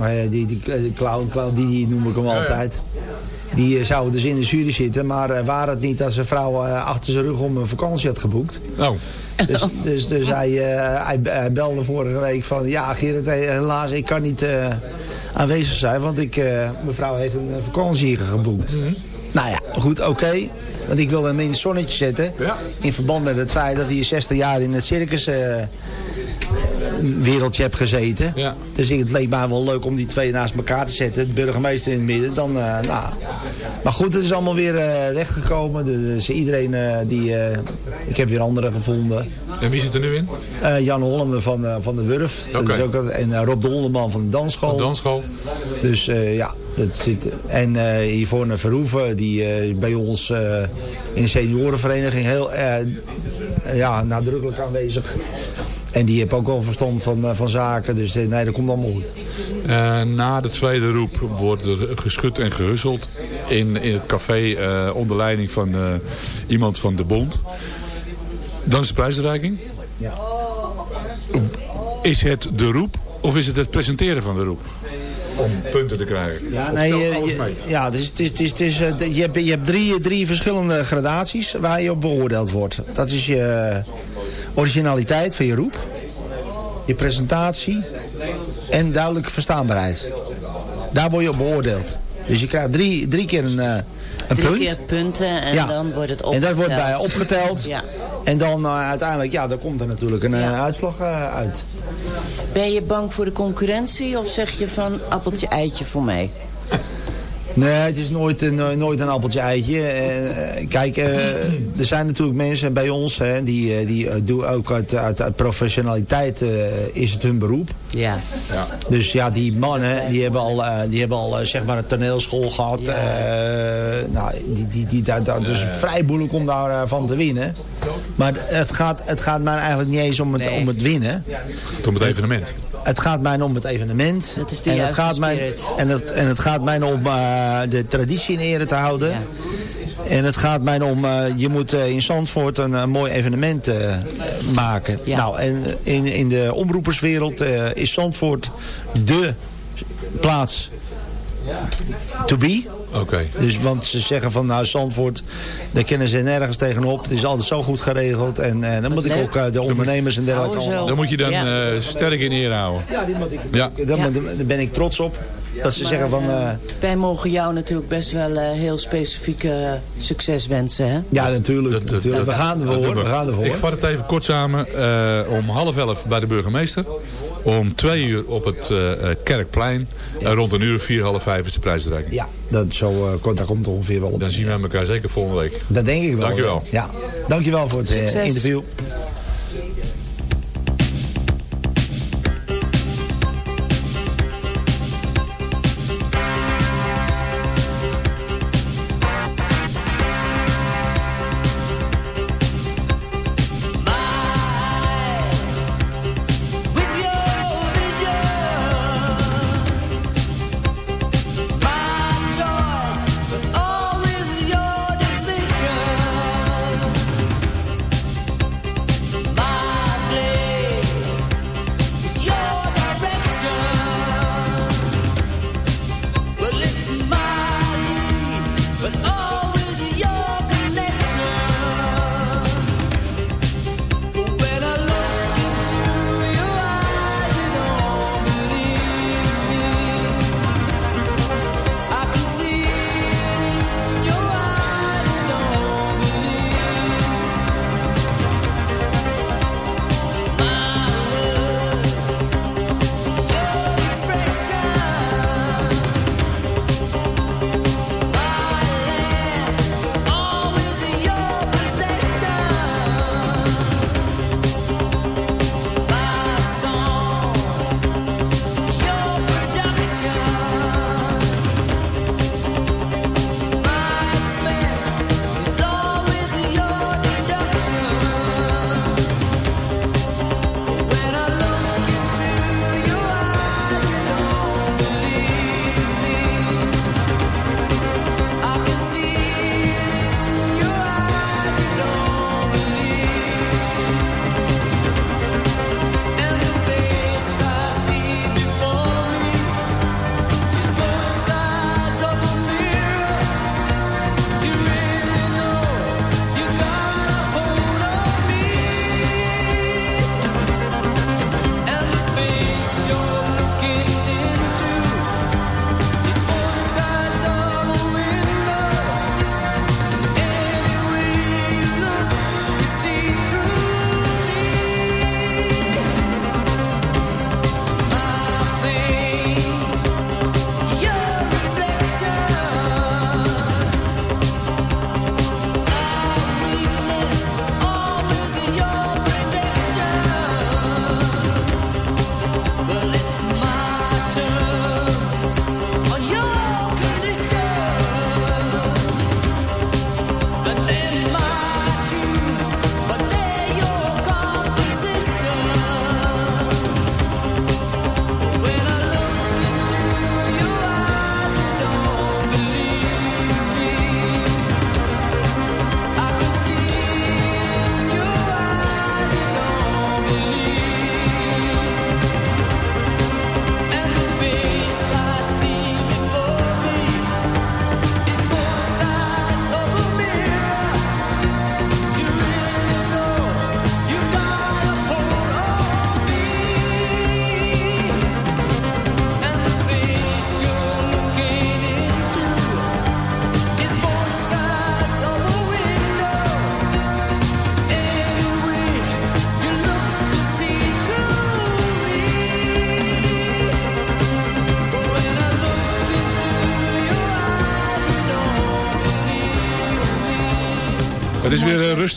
ja, die, die, die clown, clown, die, noem ik hem altijd. Die eh, zouden dus in de jury zitten. Maar eh, waar het niet dat zijn vrouw achter zijn rug om een vakantie had geboekt. Oh, Dus, dus, dus hij, hij, hij belde vorige week van... Ja, Gerrit, helaas, ik kan niet aanwezig zijn... want ik, eh, mevrouw heeft een vakantie hier geboekt. Nou ja, goed, oké. Want ik wilde hem in het zonnetje zetten. Ja. In verband met het feit dat hij 60 jaar in het circus... wereldje heb gezeten. Ja. Dus het leek mij wel leuk om die twee naast elkaar te zetten. De burgemeester in het midden. Dan, eh, nou. Maar goed, het is allemaal weer eh rechtgekomen. Dus iedereen eh, die... eh, ik heb weer anderen gevonden. en wie zit er nu in? Jan Hollander van, van de Wurf. Dat is ook, en Rob Dolderman van de dansschool. De dansschool. Dus ja, dat zit. En Yvonne Verhoeven, die bij ons in de seniorenvereniging heel ja, nadrukkelijk aanwezig. En die heeft ook wel verstand van, eh, van zaken. Dus eh, nee, dat komt allemaal goed. Eh, na de tweede roep wordt er geschud en gehusseld in, in het café onder leiding van iemand van de bond. Dan is de prijsreiking. Ja. Is het de roep of is het het presenteren van de roep? Om punten te krijgen. Ja, nee, je, ja, het is, het is, het is, het is, je hebt, je hebt drie, drie verschillende gradaties waar je op beoordeeld wordt. Dat is je originaliteit van je roep, je presentatie en duidelijke verstaanbaarheid. Daar word je op beoordeeld. Dus je krijgt drie, drie keer een, eh, een Drie punt. keer punten en Ja. dan wordt het En opgeteld. dat wordt bij opgeteld. Ja. En dan eh, uiteindelijk, ja, dan komt er natuurlijk een eh, uitslag uit. Ben je bang voor de concurrentie of zeg je van appeltje eitje voor mij? Nee, het is nooit een, eh, nooit een appeltje eitje. Eh, eh, kijk, eh, er zijn natuurlijk mensen bij ons hè, die, die doen ook uit, uit, uit professionaliteit is het hun beroep. Ja. Dus ja, die mannen die hebben al, eh, die hebben al zeg maar een toneelschool gehad. Ja. Eh, nou, die, die, die, dat, dat is vrij moeilijk om daarvan van te winnen. Maar het gaat, het gaat mij eigenlijk niet eens om het, Nee. om het winnen. Om het evenement. Het gaat mij om het evenement. Dat is de en, het gaat mij, en, het, en het gaat mij om eh, de traditie in ere te houden. Ja. En het gaat mij om, eh, je moet eh, in Zandvoort een, mooi evenement maken. Ja. Nou, en in, in de omroeperswereld is Zandvoort de plaats to be. Oké. Dus, want ze zeggen van, nou, Zandvoort, daar kennen ze nergens tegenop. Het is altijd zo goed geregeld. En eh, dan moet ik ook eh, de ondernemers en dergelijke allemaal... Dan moet je dan Ja. eh, sterk in ere houden. Ja, die moet ik, Ja. daar Ja. daar ben ik trots op. Dat ze zeggen van... eh, Wij mogen jou natuurlijk best wel eh, heel specifieke succes wensen, hè? ja, natuurlijk. Dat- dat- natuurlijk. We gaan ervoor. We gaan ervoor. Ik vat het even kort samen. Eh, om half elf bij de burgemeester. Om twee uur op het eh, eh, Kerkplein. En rond een uur of vier, half vijf is de prijsreiking. Ja, dat zo, eh, komt- daar komt het ongeveer wel op. Dan zien we elkaar zeker volgende week. Dat denk ik wel. Dankjewel. Ja, dankjewel voor het Succes. interview.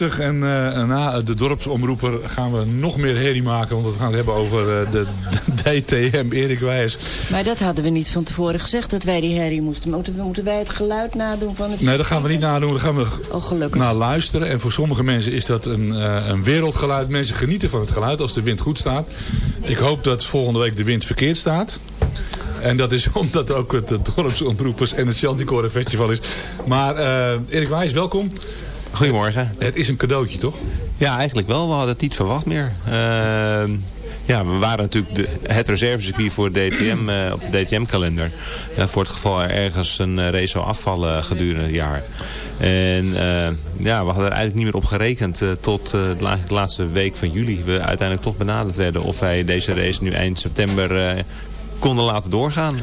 Rustig en eh, na de dorpsomroeper gaan we nog meer herrie maken. Want we gaan het hebben over eh, de, de DTM Erik Wijs. Maar dat hadden we niet van tevoren gezegd, dat wij die herrie moesten. Moeten, moeten wij het geluid nadoen van het Nee, dat gaan we niet nadoen. Daar gaan we Oh, gelukkig. naar luisteren. En voor sommige mensen is dat een, eh, een wereldgeluid. Mensen genieten van het geluid als de wind goed staat. Ik hoop dat volgende week de wind verkeerd staat. En dat is omdat ook het, dorpsomroepers en het Chanticoren Festival is. Maar eh, Erik Wijs, welkom. Goedemorgen. Het is een cadeautje, toch? Ja, eigenlijk wel. We hadden het niet verwacht meer. Ehm, ja, we waren natuurlijk de, het reservecircuit voor DTM, eh, op de DTM-kalender. Eh, voor het geval er ergens een eh, race zou afvallen gedurende het jaar. En ja, we hadden er eigenlijk niet meer op gerekend tot de la- de laatste week van juli. We uiteindelijk toch benaderd werden of wij deze race nu eind september konden laten doorgaan.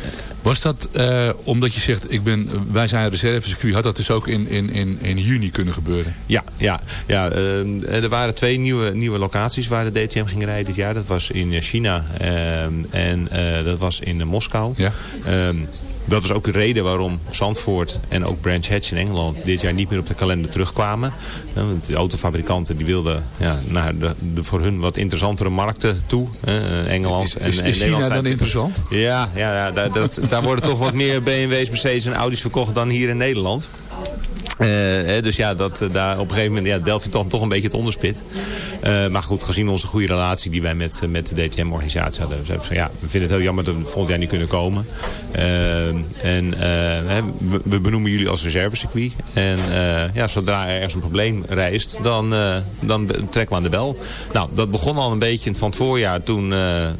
Was dat eh, omdat je zegt, ik ben, wij zijn reservecircuit, had dat dus ook in, in, in, in juni kunnen gebeuren? Ja, ja, ja ehm, er waren twee nieuwe, nieuwe locaties waar de DTM ging rijden dit jaar. Dat was in China ehm, en eh, dat was in Moskou. Ja. Ehm, dat was ook de reden waarom Zandvoort en ook Branch Hatch in Engeland dit jaar niet meer op de kalender terugkwamen. Eh, want de autofabrikanten die wilden ja, naar de, de voor hun wat interessantere markten toe. eh, Engeland Is- en, is- en is China Nederland zijn dan interessant? Ja, ja, ja daar, dat, daar worden toch wat meer BMW's, Mercedes en Audi's verkocht dan hier in Nederland. Eh, hè, dus ja, dat, eh, daar op een gegeven moment ja, Delphi dan toch een beetje het onderspit. Eh, maar goed, gezien onze goede relatie die wij met, met de DTM-organisatie hadden. van, ja, we vinden het heel jammer dat we volgend jaar niet kunnen komen. En we, we benoemen jullie als reservecircuit. En ja, zodra er ergens een probleem rijst, dan, dan trekken we aan de bel. Nou, dat begon al een beetje van het voorjaar. Toen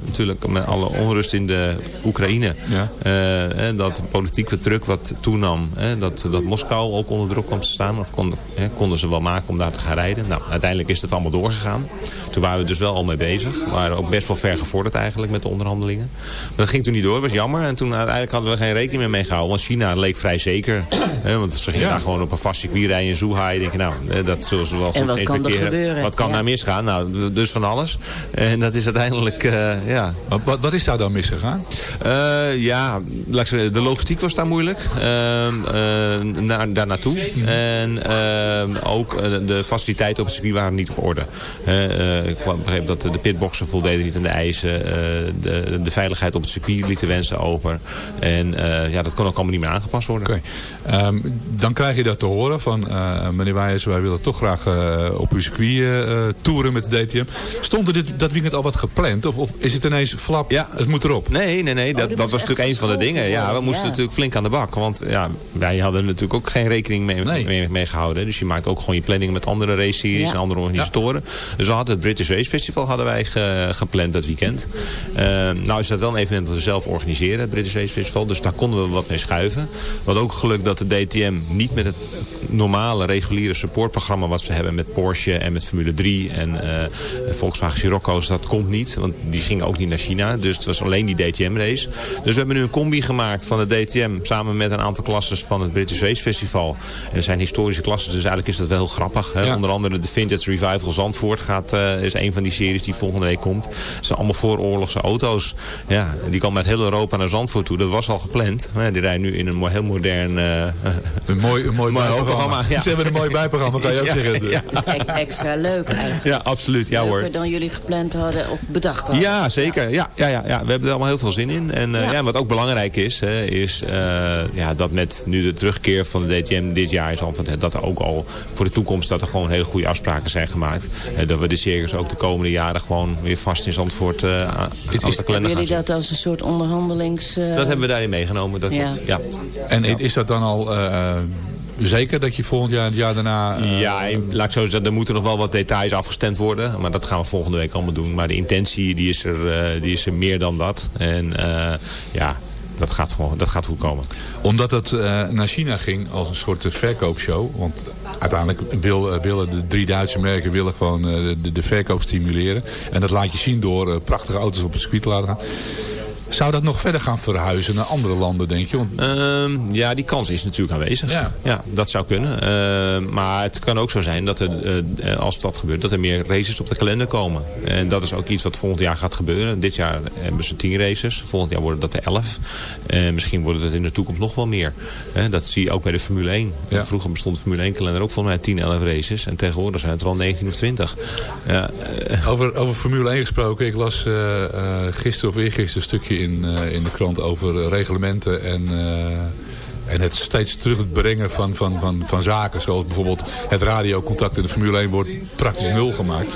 natuurlijk met alle onrust in de Oekraïne. Ja. Dat politieke druk wat toenam. Dat, dat Moskou ook onder druk kwam te staan. Of konden, hè, konden ze wel maken om daar te gaan rijden. Nou, uiteindelijk is dat allemaal doorgegaan. Toen waren we dus wel al mee bezig. We waren ook best wel ver gevorderd eigenlijk met de onderhandelingen. Maar dat ging toen niet door. Dat was jammer. En toen uiteindelijk hadden we geen rekening meer mee gehouden. Want China leek vrij zeker. Hè, want ze gingen Ja. daar gewoon op een vast circuit rijden in Zhuhai. Denk je, nou, hè, dat zullen ze wel goed wat kan er gebeuren? Wat kan Ja. daar misgaan? Nou, dus van alles. En dat is uiteindelijk, eh, ja, Wat, wat, wat is daar dan misgegaan? eh, ja, de logistiek was daar moeilijk. Ehm, eh, naar, daar naartoe. En ehm, ook eh, de faciliteiten op het circuit waren niet op orde. Eh, eh, ik begreep dat de pitboxen voldeden niet aan de eisen. Eh, de, de veiligheid op het circuit liet de wensen open. En eh, ja, dat kon ook allemaal niet meer aangepast worden. Oké. Ehm, dan krijg je dat te horen van eh, meneer Wijers, wij willen toch graag op uw circuit eh, toeren met de DTM. Stond er dit, dat weekend al wat gepland? Of, of is het ineens flap, Ja. het moet erop? Nee, nee, nee. Dat, dit dat moest was natuurlijk een van de dingen. Ja, we moesten ja. natuurlijk flink aan de bak. Want ja, wij hadden er natuurlijk ook geen rekening mee, Nee. mee, gehouden. Dus je maakt ook gewoon je planning met andere race Ja. en andere organisatoren. Dus we hadden het British Race Festival hadden wij ge- gepland dat weekend. Eh, nou is dat wel een evenement dat we zelf organiseren, het British Race Festival. Dus daar konden we wat mee schuiven. Hadden ook geluk dat de DTM niet met het normale, reguliere supportprogramma wat ze hebben met Porsche en met Formule 3 en eh, Volkswagen Scirocco's, dat komt niet. Want die gingen ook niet naar China. Dus het was alleen die DTM-race. Dus we hebben nu een combi gemaakt van de DTM samen met een aantal klasses van het British Race Festival. En er zijn historische klassen, dus eigenlijk is dat wel heel grappig. Hè? Ja. Onder andere de Vintage Revival Zandvoort gaat, eh, is een van die series die volgende week komt. Het zijn allemaal vooroorlogse auto's. Ja, die komen uit heel Europa naar Zandvoort toe. Dat was al gepland. Ja, die rijden nu in een heel modern... eh, Een mooi, een mooi Mooi bijprogramma. programma, ja. Ze hebben een mooi bijprogramma, kan je ook zeggen. ja. Extra leuk eigenlijk. ja, absoluut. Ja hoor. Leuker dan jullie gepland hadden of bedacht hadden. Ja, zeker. Ja, ja, ja, ja. We hebben er allemaal heel veel zin in. En eh, Ja. ja. wat ook belangrijk is, hè, is eh, ja, dat met nu de terugkeer van de DTM dit jaar is van, dat er ook al voor de toekomst dat er gewoon hele goede afspraken zijn gemaakt. Dat we de circus ook de komende jaren gewoon weer vast in Zandvoort eh aan aan de kalender gaan jullie dat als een soort onderhandelings... eh, Dat hebben we daarin meegenomen. Dat Ja. En is dat dan al eh, zeker dat je volgend jaar en het jaar daarna... eh, Ja, en laat ik zo zeggen, er moeten nog wel wat details afgestemd worden. Maar dat gaan we volgende week allemaal doen. Maar de intentie die is er, eh, die is er meer dan dat. En eh, ja, dat gaat, gewoon, dat gaat goed komen. Omdat het eh, naar China ging als een soort verkoopshow. Want uiteindelijk wil, eh, willen de drie Duitse merken willen gewoon eh, de, de verkoop stimuleren. En dat laat je zien door prachtige auto's op het circuit te laten gaan. Zou dat nog verder gaan verhuizen naar andere landen, denk je? Want Ehm, ja, die kans is natuurlijk aanwezig. Ja. dat zou kunnen. Ehm, maar het kan ook zo zijn dat er, eh, als dat gebeurt, dat er meer races op de kalender komen. En dat is ook iets wat volgend jaar gaat gebeuren. Dit jaar hebben ze tien races. Volgend jaar worden dat er elf. En misschien worden het in de toekomst nog wel meer. Dat zie je ook bij de Formule 1. Ja. Vroeger bestond de Formule 1 kalender ook volgens mij 10, 11 races. En tegenwoordig zijn het er al 19 of 20. Ja, eh, over, over Formule 1 gesproken. Ik las eh, eh, gisteren of eergisteren een stukje in, eh, in de krant over eh, reglementen en... eh, en het steeds terugbrengen van, van, van, van zaken. Zoals bijvoorbeeld het radiocontact in de Formule 1 wordt praktisch nul gemaakt.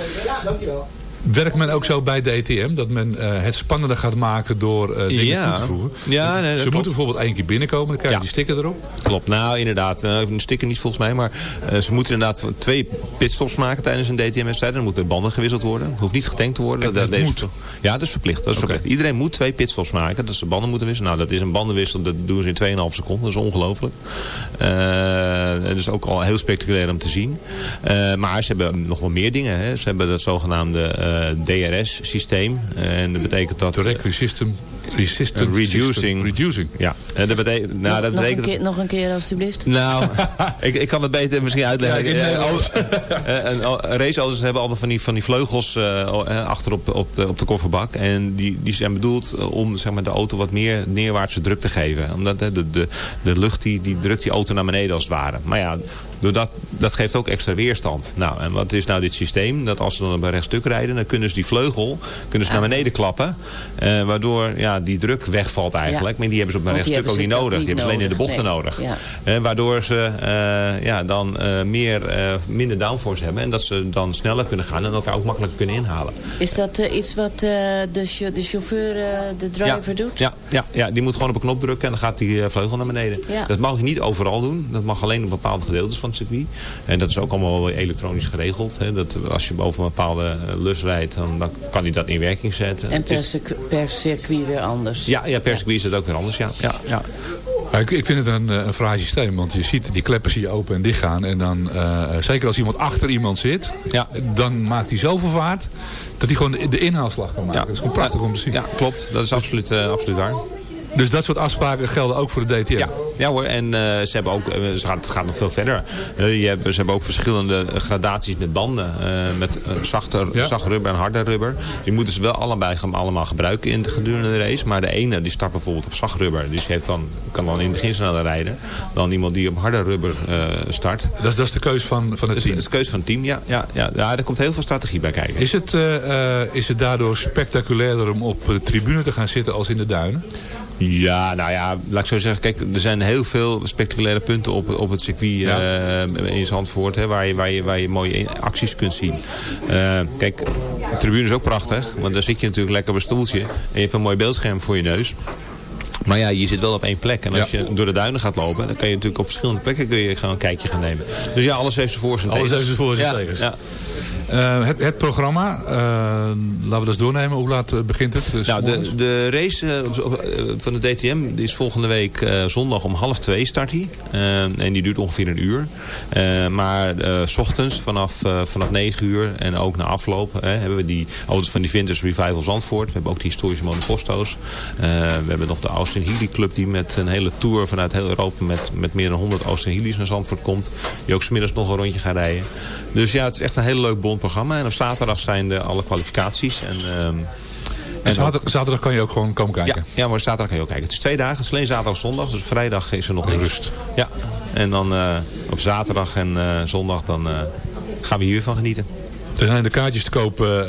Werkt men ook zo bij DTM? Dat men eh, het spannender gaat maken door eh dingen Ja. toe te voegen? Ja, nee, Ze klopt. moeten bijvoorbeeld één keer binnenkomen. Dan krijg je Ja. die sticker erop. Klopt, nou inderdaad. Uh, een sticker niet volgens mij, maar eh, ze moeten inderdaad twee pitstops maken tijdens een DTM-wedstrijd. Dan moeten banden gewisseld worden. Het hoeft niet getankt te worden. Dat, deze- moet? Ja, dat is verplicht. Dat is verplicht. Iedereen moet twee pitstops maken, dat ze banden moeten wisselen. Nou, dat is een bandenwissel, dat doen ze in 2,5 seconden. Dat is ongelooflijk. Eh, dat is ook al heel spectaculair om te zien. Eh, maar ze hebben nog wel meer dingen. Hè. Ze hebben dat zogenaamde eh, DRS-systeem. en dat betekent dat... Direct resistant, resistant Reducing. system. Reducing. Ja, en dat betekent... Nou, dat nog, een keer, nog een keer alstublieft. nou, ik, ik kan het beter misschien uitleggen. Ja, Eh, eh, eh, raceauto's hebben altijd van die, van die vleugels eh, achter op, op, de, op de kofferbak. En die, die zijn bedoeld eh, om zeg maar, de auto wat meer neerwaartse druk te geven. Omdat hè, de, de, de lucht die, die drukt die auto naar beneden als het ware. Maar ja, doordat, dat geeft ook extra weerstand. Nou, en wat is nou dit systeem? Dat als ze dan op een rechtstuk rijden, dan kunnen ze die vleugel kunnen ze naar beneden klappen. Eh, waardoor ja, die druk wegvalt eigenlijk. Maar die hebben ze op een rechtstuk ook niet nodig. Die hebben ze alleen in de bochten nodig. Eh, waardoor ze eh, ja, dan meer, minder downforce hebben. En dat ze dan sneller kunnen gaan en elkaar ook makkelijker kunnen inhalen. Is dat iets wat de, de chauffeur, de driver doet? Ja, ja, ja, die moet gewoon op een knop drukken en dan gaat die vleugel naar beneden. Dat mag je niet overal doen. Dat mag alleen op bepaalde gedeeltes van het circuit. En dat is ook allemaal elektronisch geregeld. Hè. Dat als je boven een bepaalde lus rijdt, dan, dan kan hij dat in werking zetten. En per, per circuit weer anders. ja, ja, per circuit is het ook weer anders. Ja, ja, ja. Ik, ik vind het een, eh, een fraai systeem. Want je ziet die kleppen zie je open en dicht gaan. En dan, eh, zeker als iemand achter iemand zit. Ja. Dan maakt hij zoveel vaart. Dat hij gewoon de, de inhaalslag kan maken. Dat is gewoon prachtig om te zien. Ja, klopt. Dat is absoluut, eh, absoluut waar. Dus dat soort afspraken gelden ook voor de DTM. Ja, ja hoor, en eh, ze hebben ook, eh, ze gaat, het gaat nog veel verder. Eh, je hebt, ze hebben ook verschillende gradaties met banden. met zachter, Ja. zacht rubber en harder rubber. Die moeten ze wel allebei gaan, allemaal gebruiken in de gedurende de race. Maar de ene die start bijvoorbeeld op zacht rubber. Dus heeft dan, kan dan in het begin sneller rijden. Dan iemand die op harder rubber start. Dat, is, dat is de keus van, van het team. dat is de keuze van het team, ja. ja, ja. ja er komt heel veel strategie bij kijken. Is het, is het daardoor spectaculairder om op de tribune te gaan zitten als in de duinen? Ja, nou ja, laat ik zo zeggen. Kijk, er zijn heel veel spectaculaire punten op, op het circuit Ja. eh, in Zandvoort. Hè, waar, je, waar, je, waar je mooie acties kunt zien. Eh, kijk, de tribune is ook prachtig. Want daar zit je natuurlijk lekker op een stoeltje. En je hebt een mooi beeldscherm voor je neus. Maar ja, je zit wel op één plek. En als Ja. je door de duinen gaat lopen, dan kan je natuurlijk op verschillende plekken kun je gewoon een kijkje gaan nemen. Dus ja, alles heeft zijn voor en Alles heeft zijn voor zijn Ja, Eh, het, het programma, eh, laten we dat eens doornemen. Hoe laat eh, begint het? Dus Nou, de, de race van de DTM is volgende week zondag om half twee start. Eh, en die duurt ongeveer een uur. Maar s ochtends vanaf, vanaf 9 uur en ook na afloop hè, hebben we die auto's van die Vintage Revival Zandvoort. We hebben ook die historische monoposto's. We hebben nog de Austin Healey Club die met een hele tour vanuit heel Europa met, met meer dan 100 Austin Healey's naar Zandvoort komt. Die ook smiddags nog een rondje gaan rijden. Dus ja, het is echt een heel leuk bond programma. En op zaterdag zijn er alle kwalificaties. En, ehm, En en zaterdag, zaterdag kan je ook gewoon komen kijken. ja, ja, maar zaterdag kan je ook kijken. Het is twee dagen. Het is alleen zaterdag en zondag. Dus vrijdag is er nog niks. Rust. Ja. En dan eh, op zaterdag en eh, zondag dan eh, gaan we hiervan genieten. Er zijn de kaartjes te kopen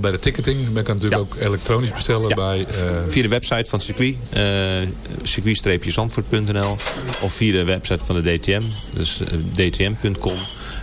bij de ticketing. Men kan natuurlijk ook elektronisch bestellen Ja. bij... Via de website van het circuit. circuit-zandvoort.nl Of via de website van de DTM. Dus dtm.com.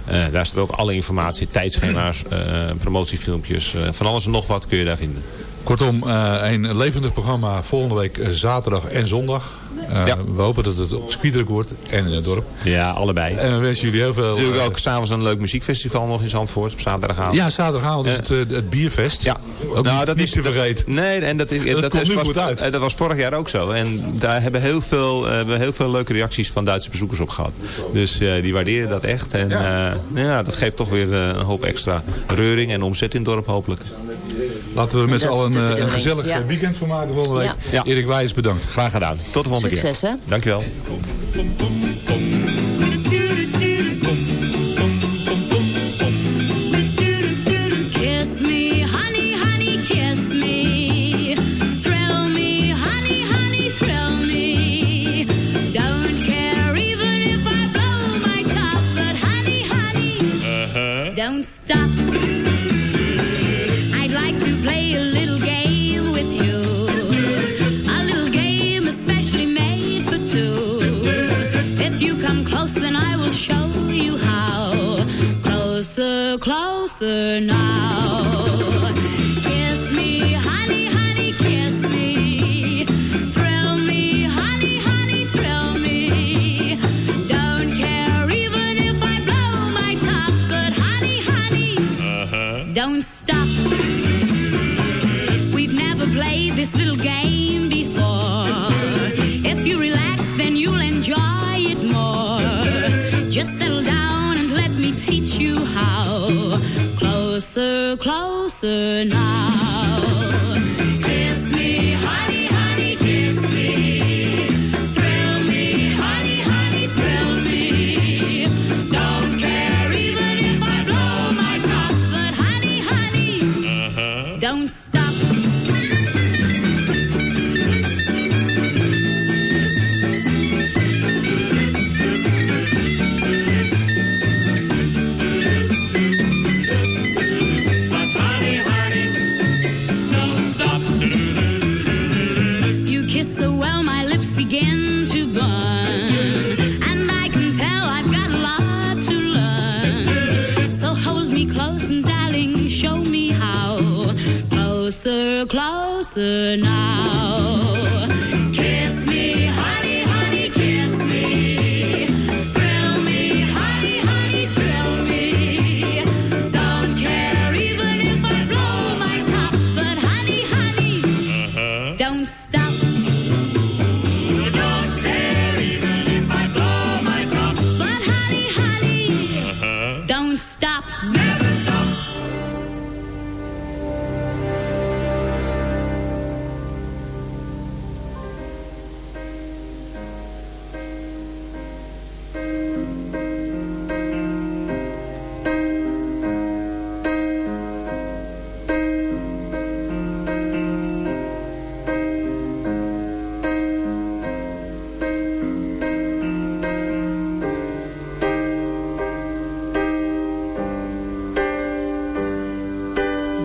Eh, daar staat ook alle informatie, tijdschema's, eh, promotiefilmpjes. eh, van alles en nog wat kun je daar vinden. Kortom, een levendig programma volgende week zaterdag en zondag. Eh, Ja. We hopen dat het op circuitdruk wordt en in het dorp. Ja, allebei. En we wensen jullie heel veel... Natuurlijk eh, ook s'avonds een leuk muziekfestival nog in Zandvoort op zaterdagavond. Ja, zaterdagavond is het, eh, het bierfest. Ja, Ook niet, niet te vergeten. Nee, en dat, is, dat, komt is nu was, goed uit. dat was vorig jaar ook zo. En daar hebben heel veel, hebben heel veel leuke reacties van Duitse bezoekers op gehad. Dus die waarderen dat echt. En Ja. ja, ja dat geeft toch weer een hoop extra reuring en omzet in het dorp hopelijk. Laten we er met z'n allen eh, een, gezellig eh, weekend voor maken volgende week. Erik Wijs, bedankt. Graag gedaan. Tot de volgende keer. Succes, hè? Dankjewel.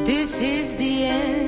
This is the end.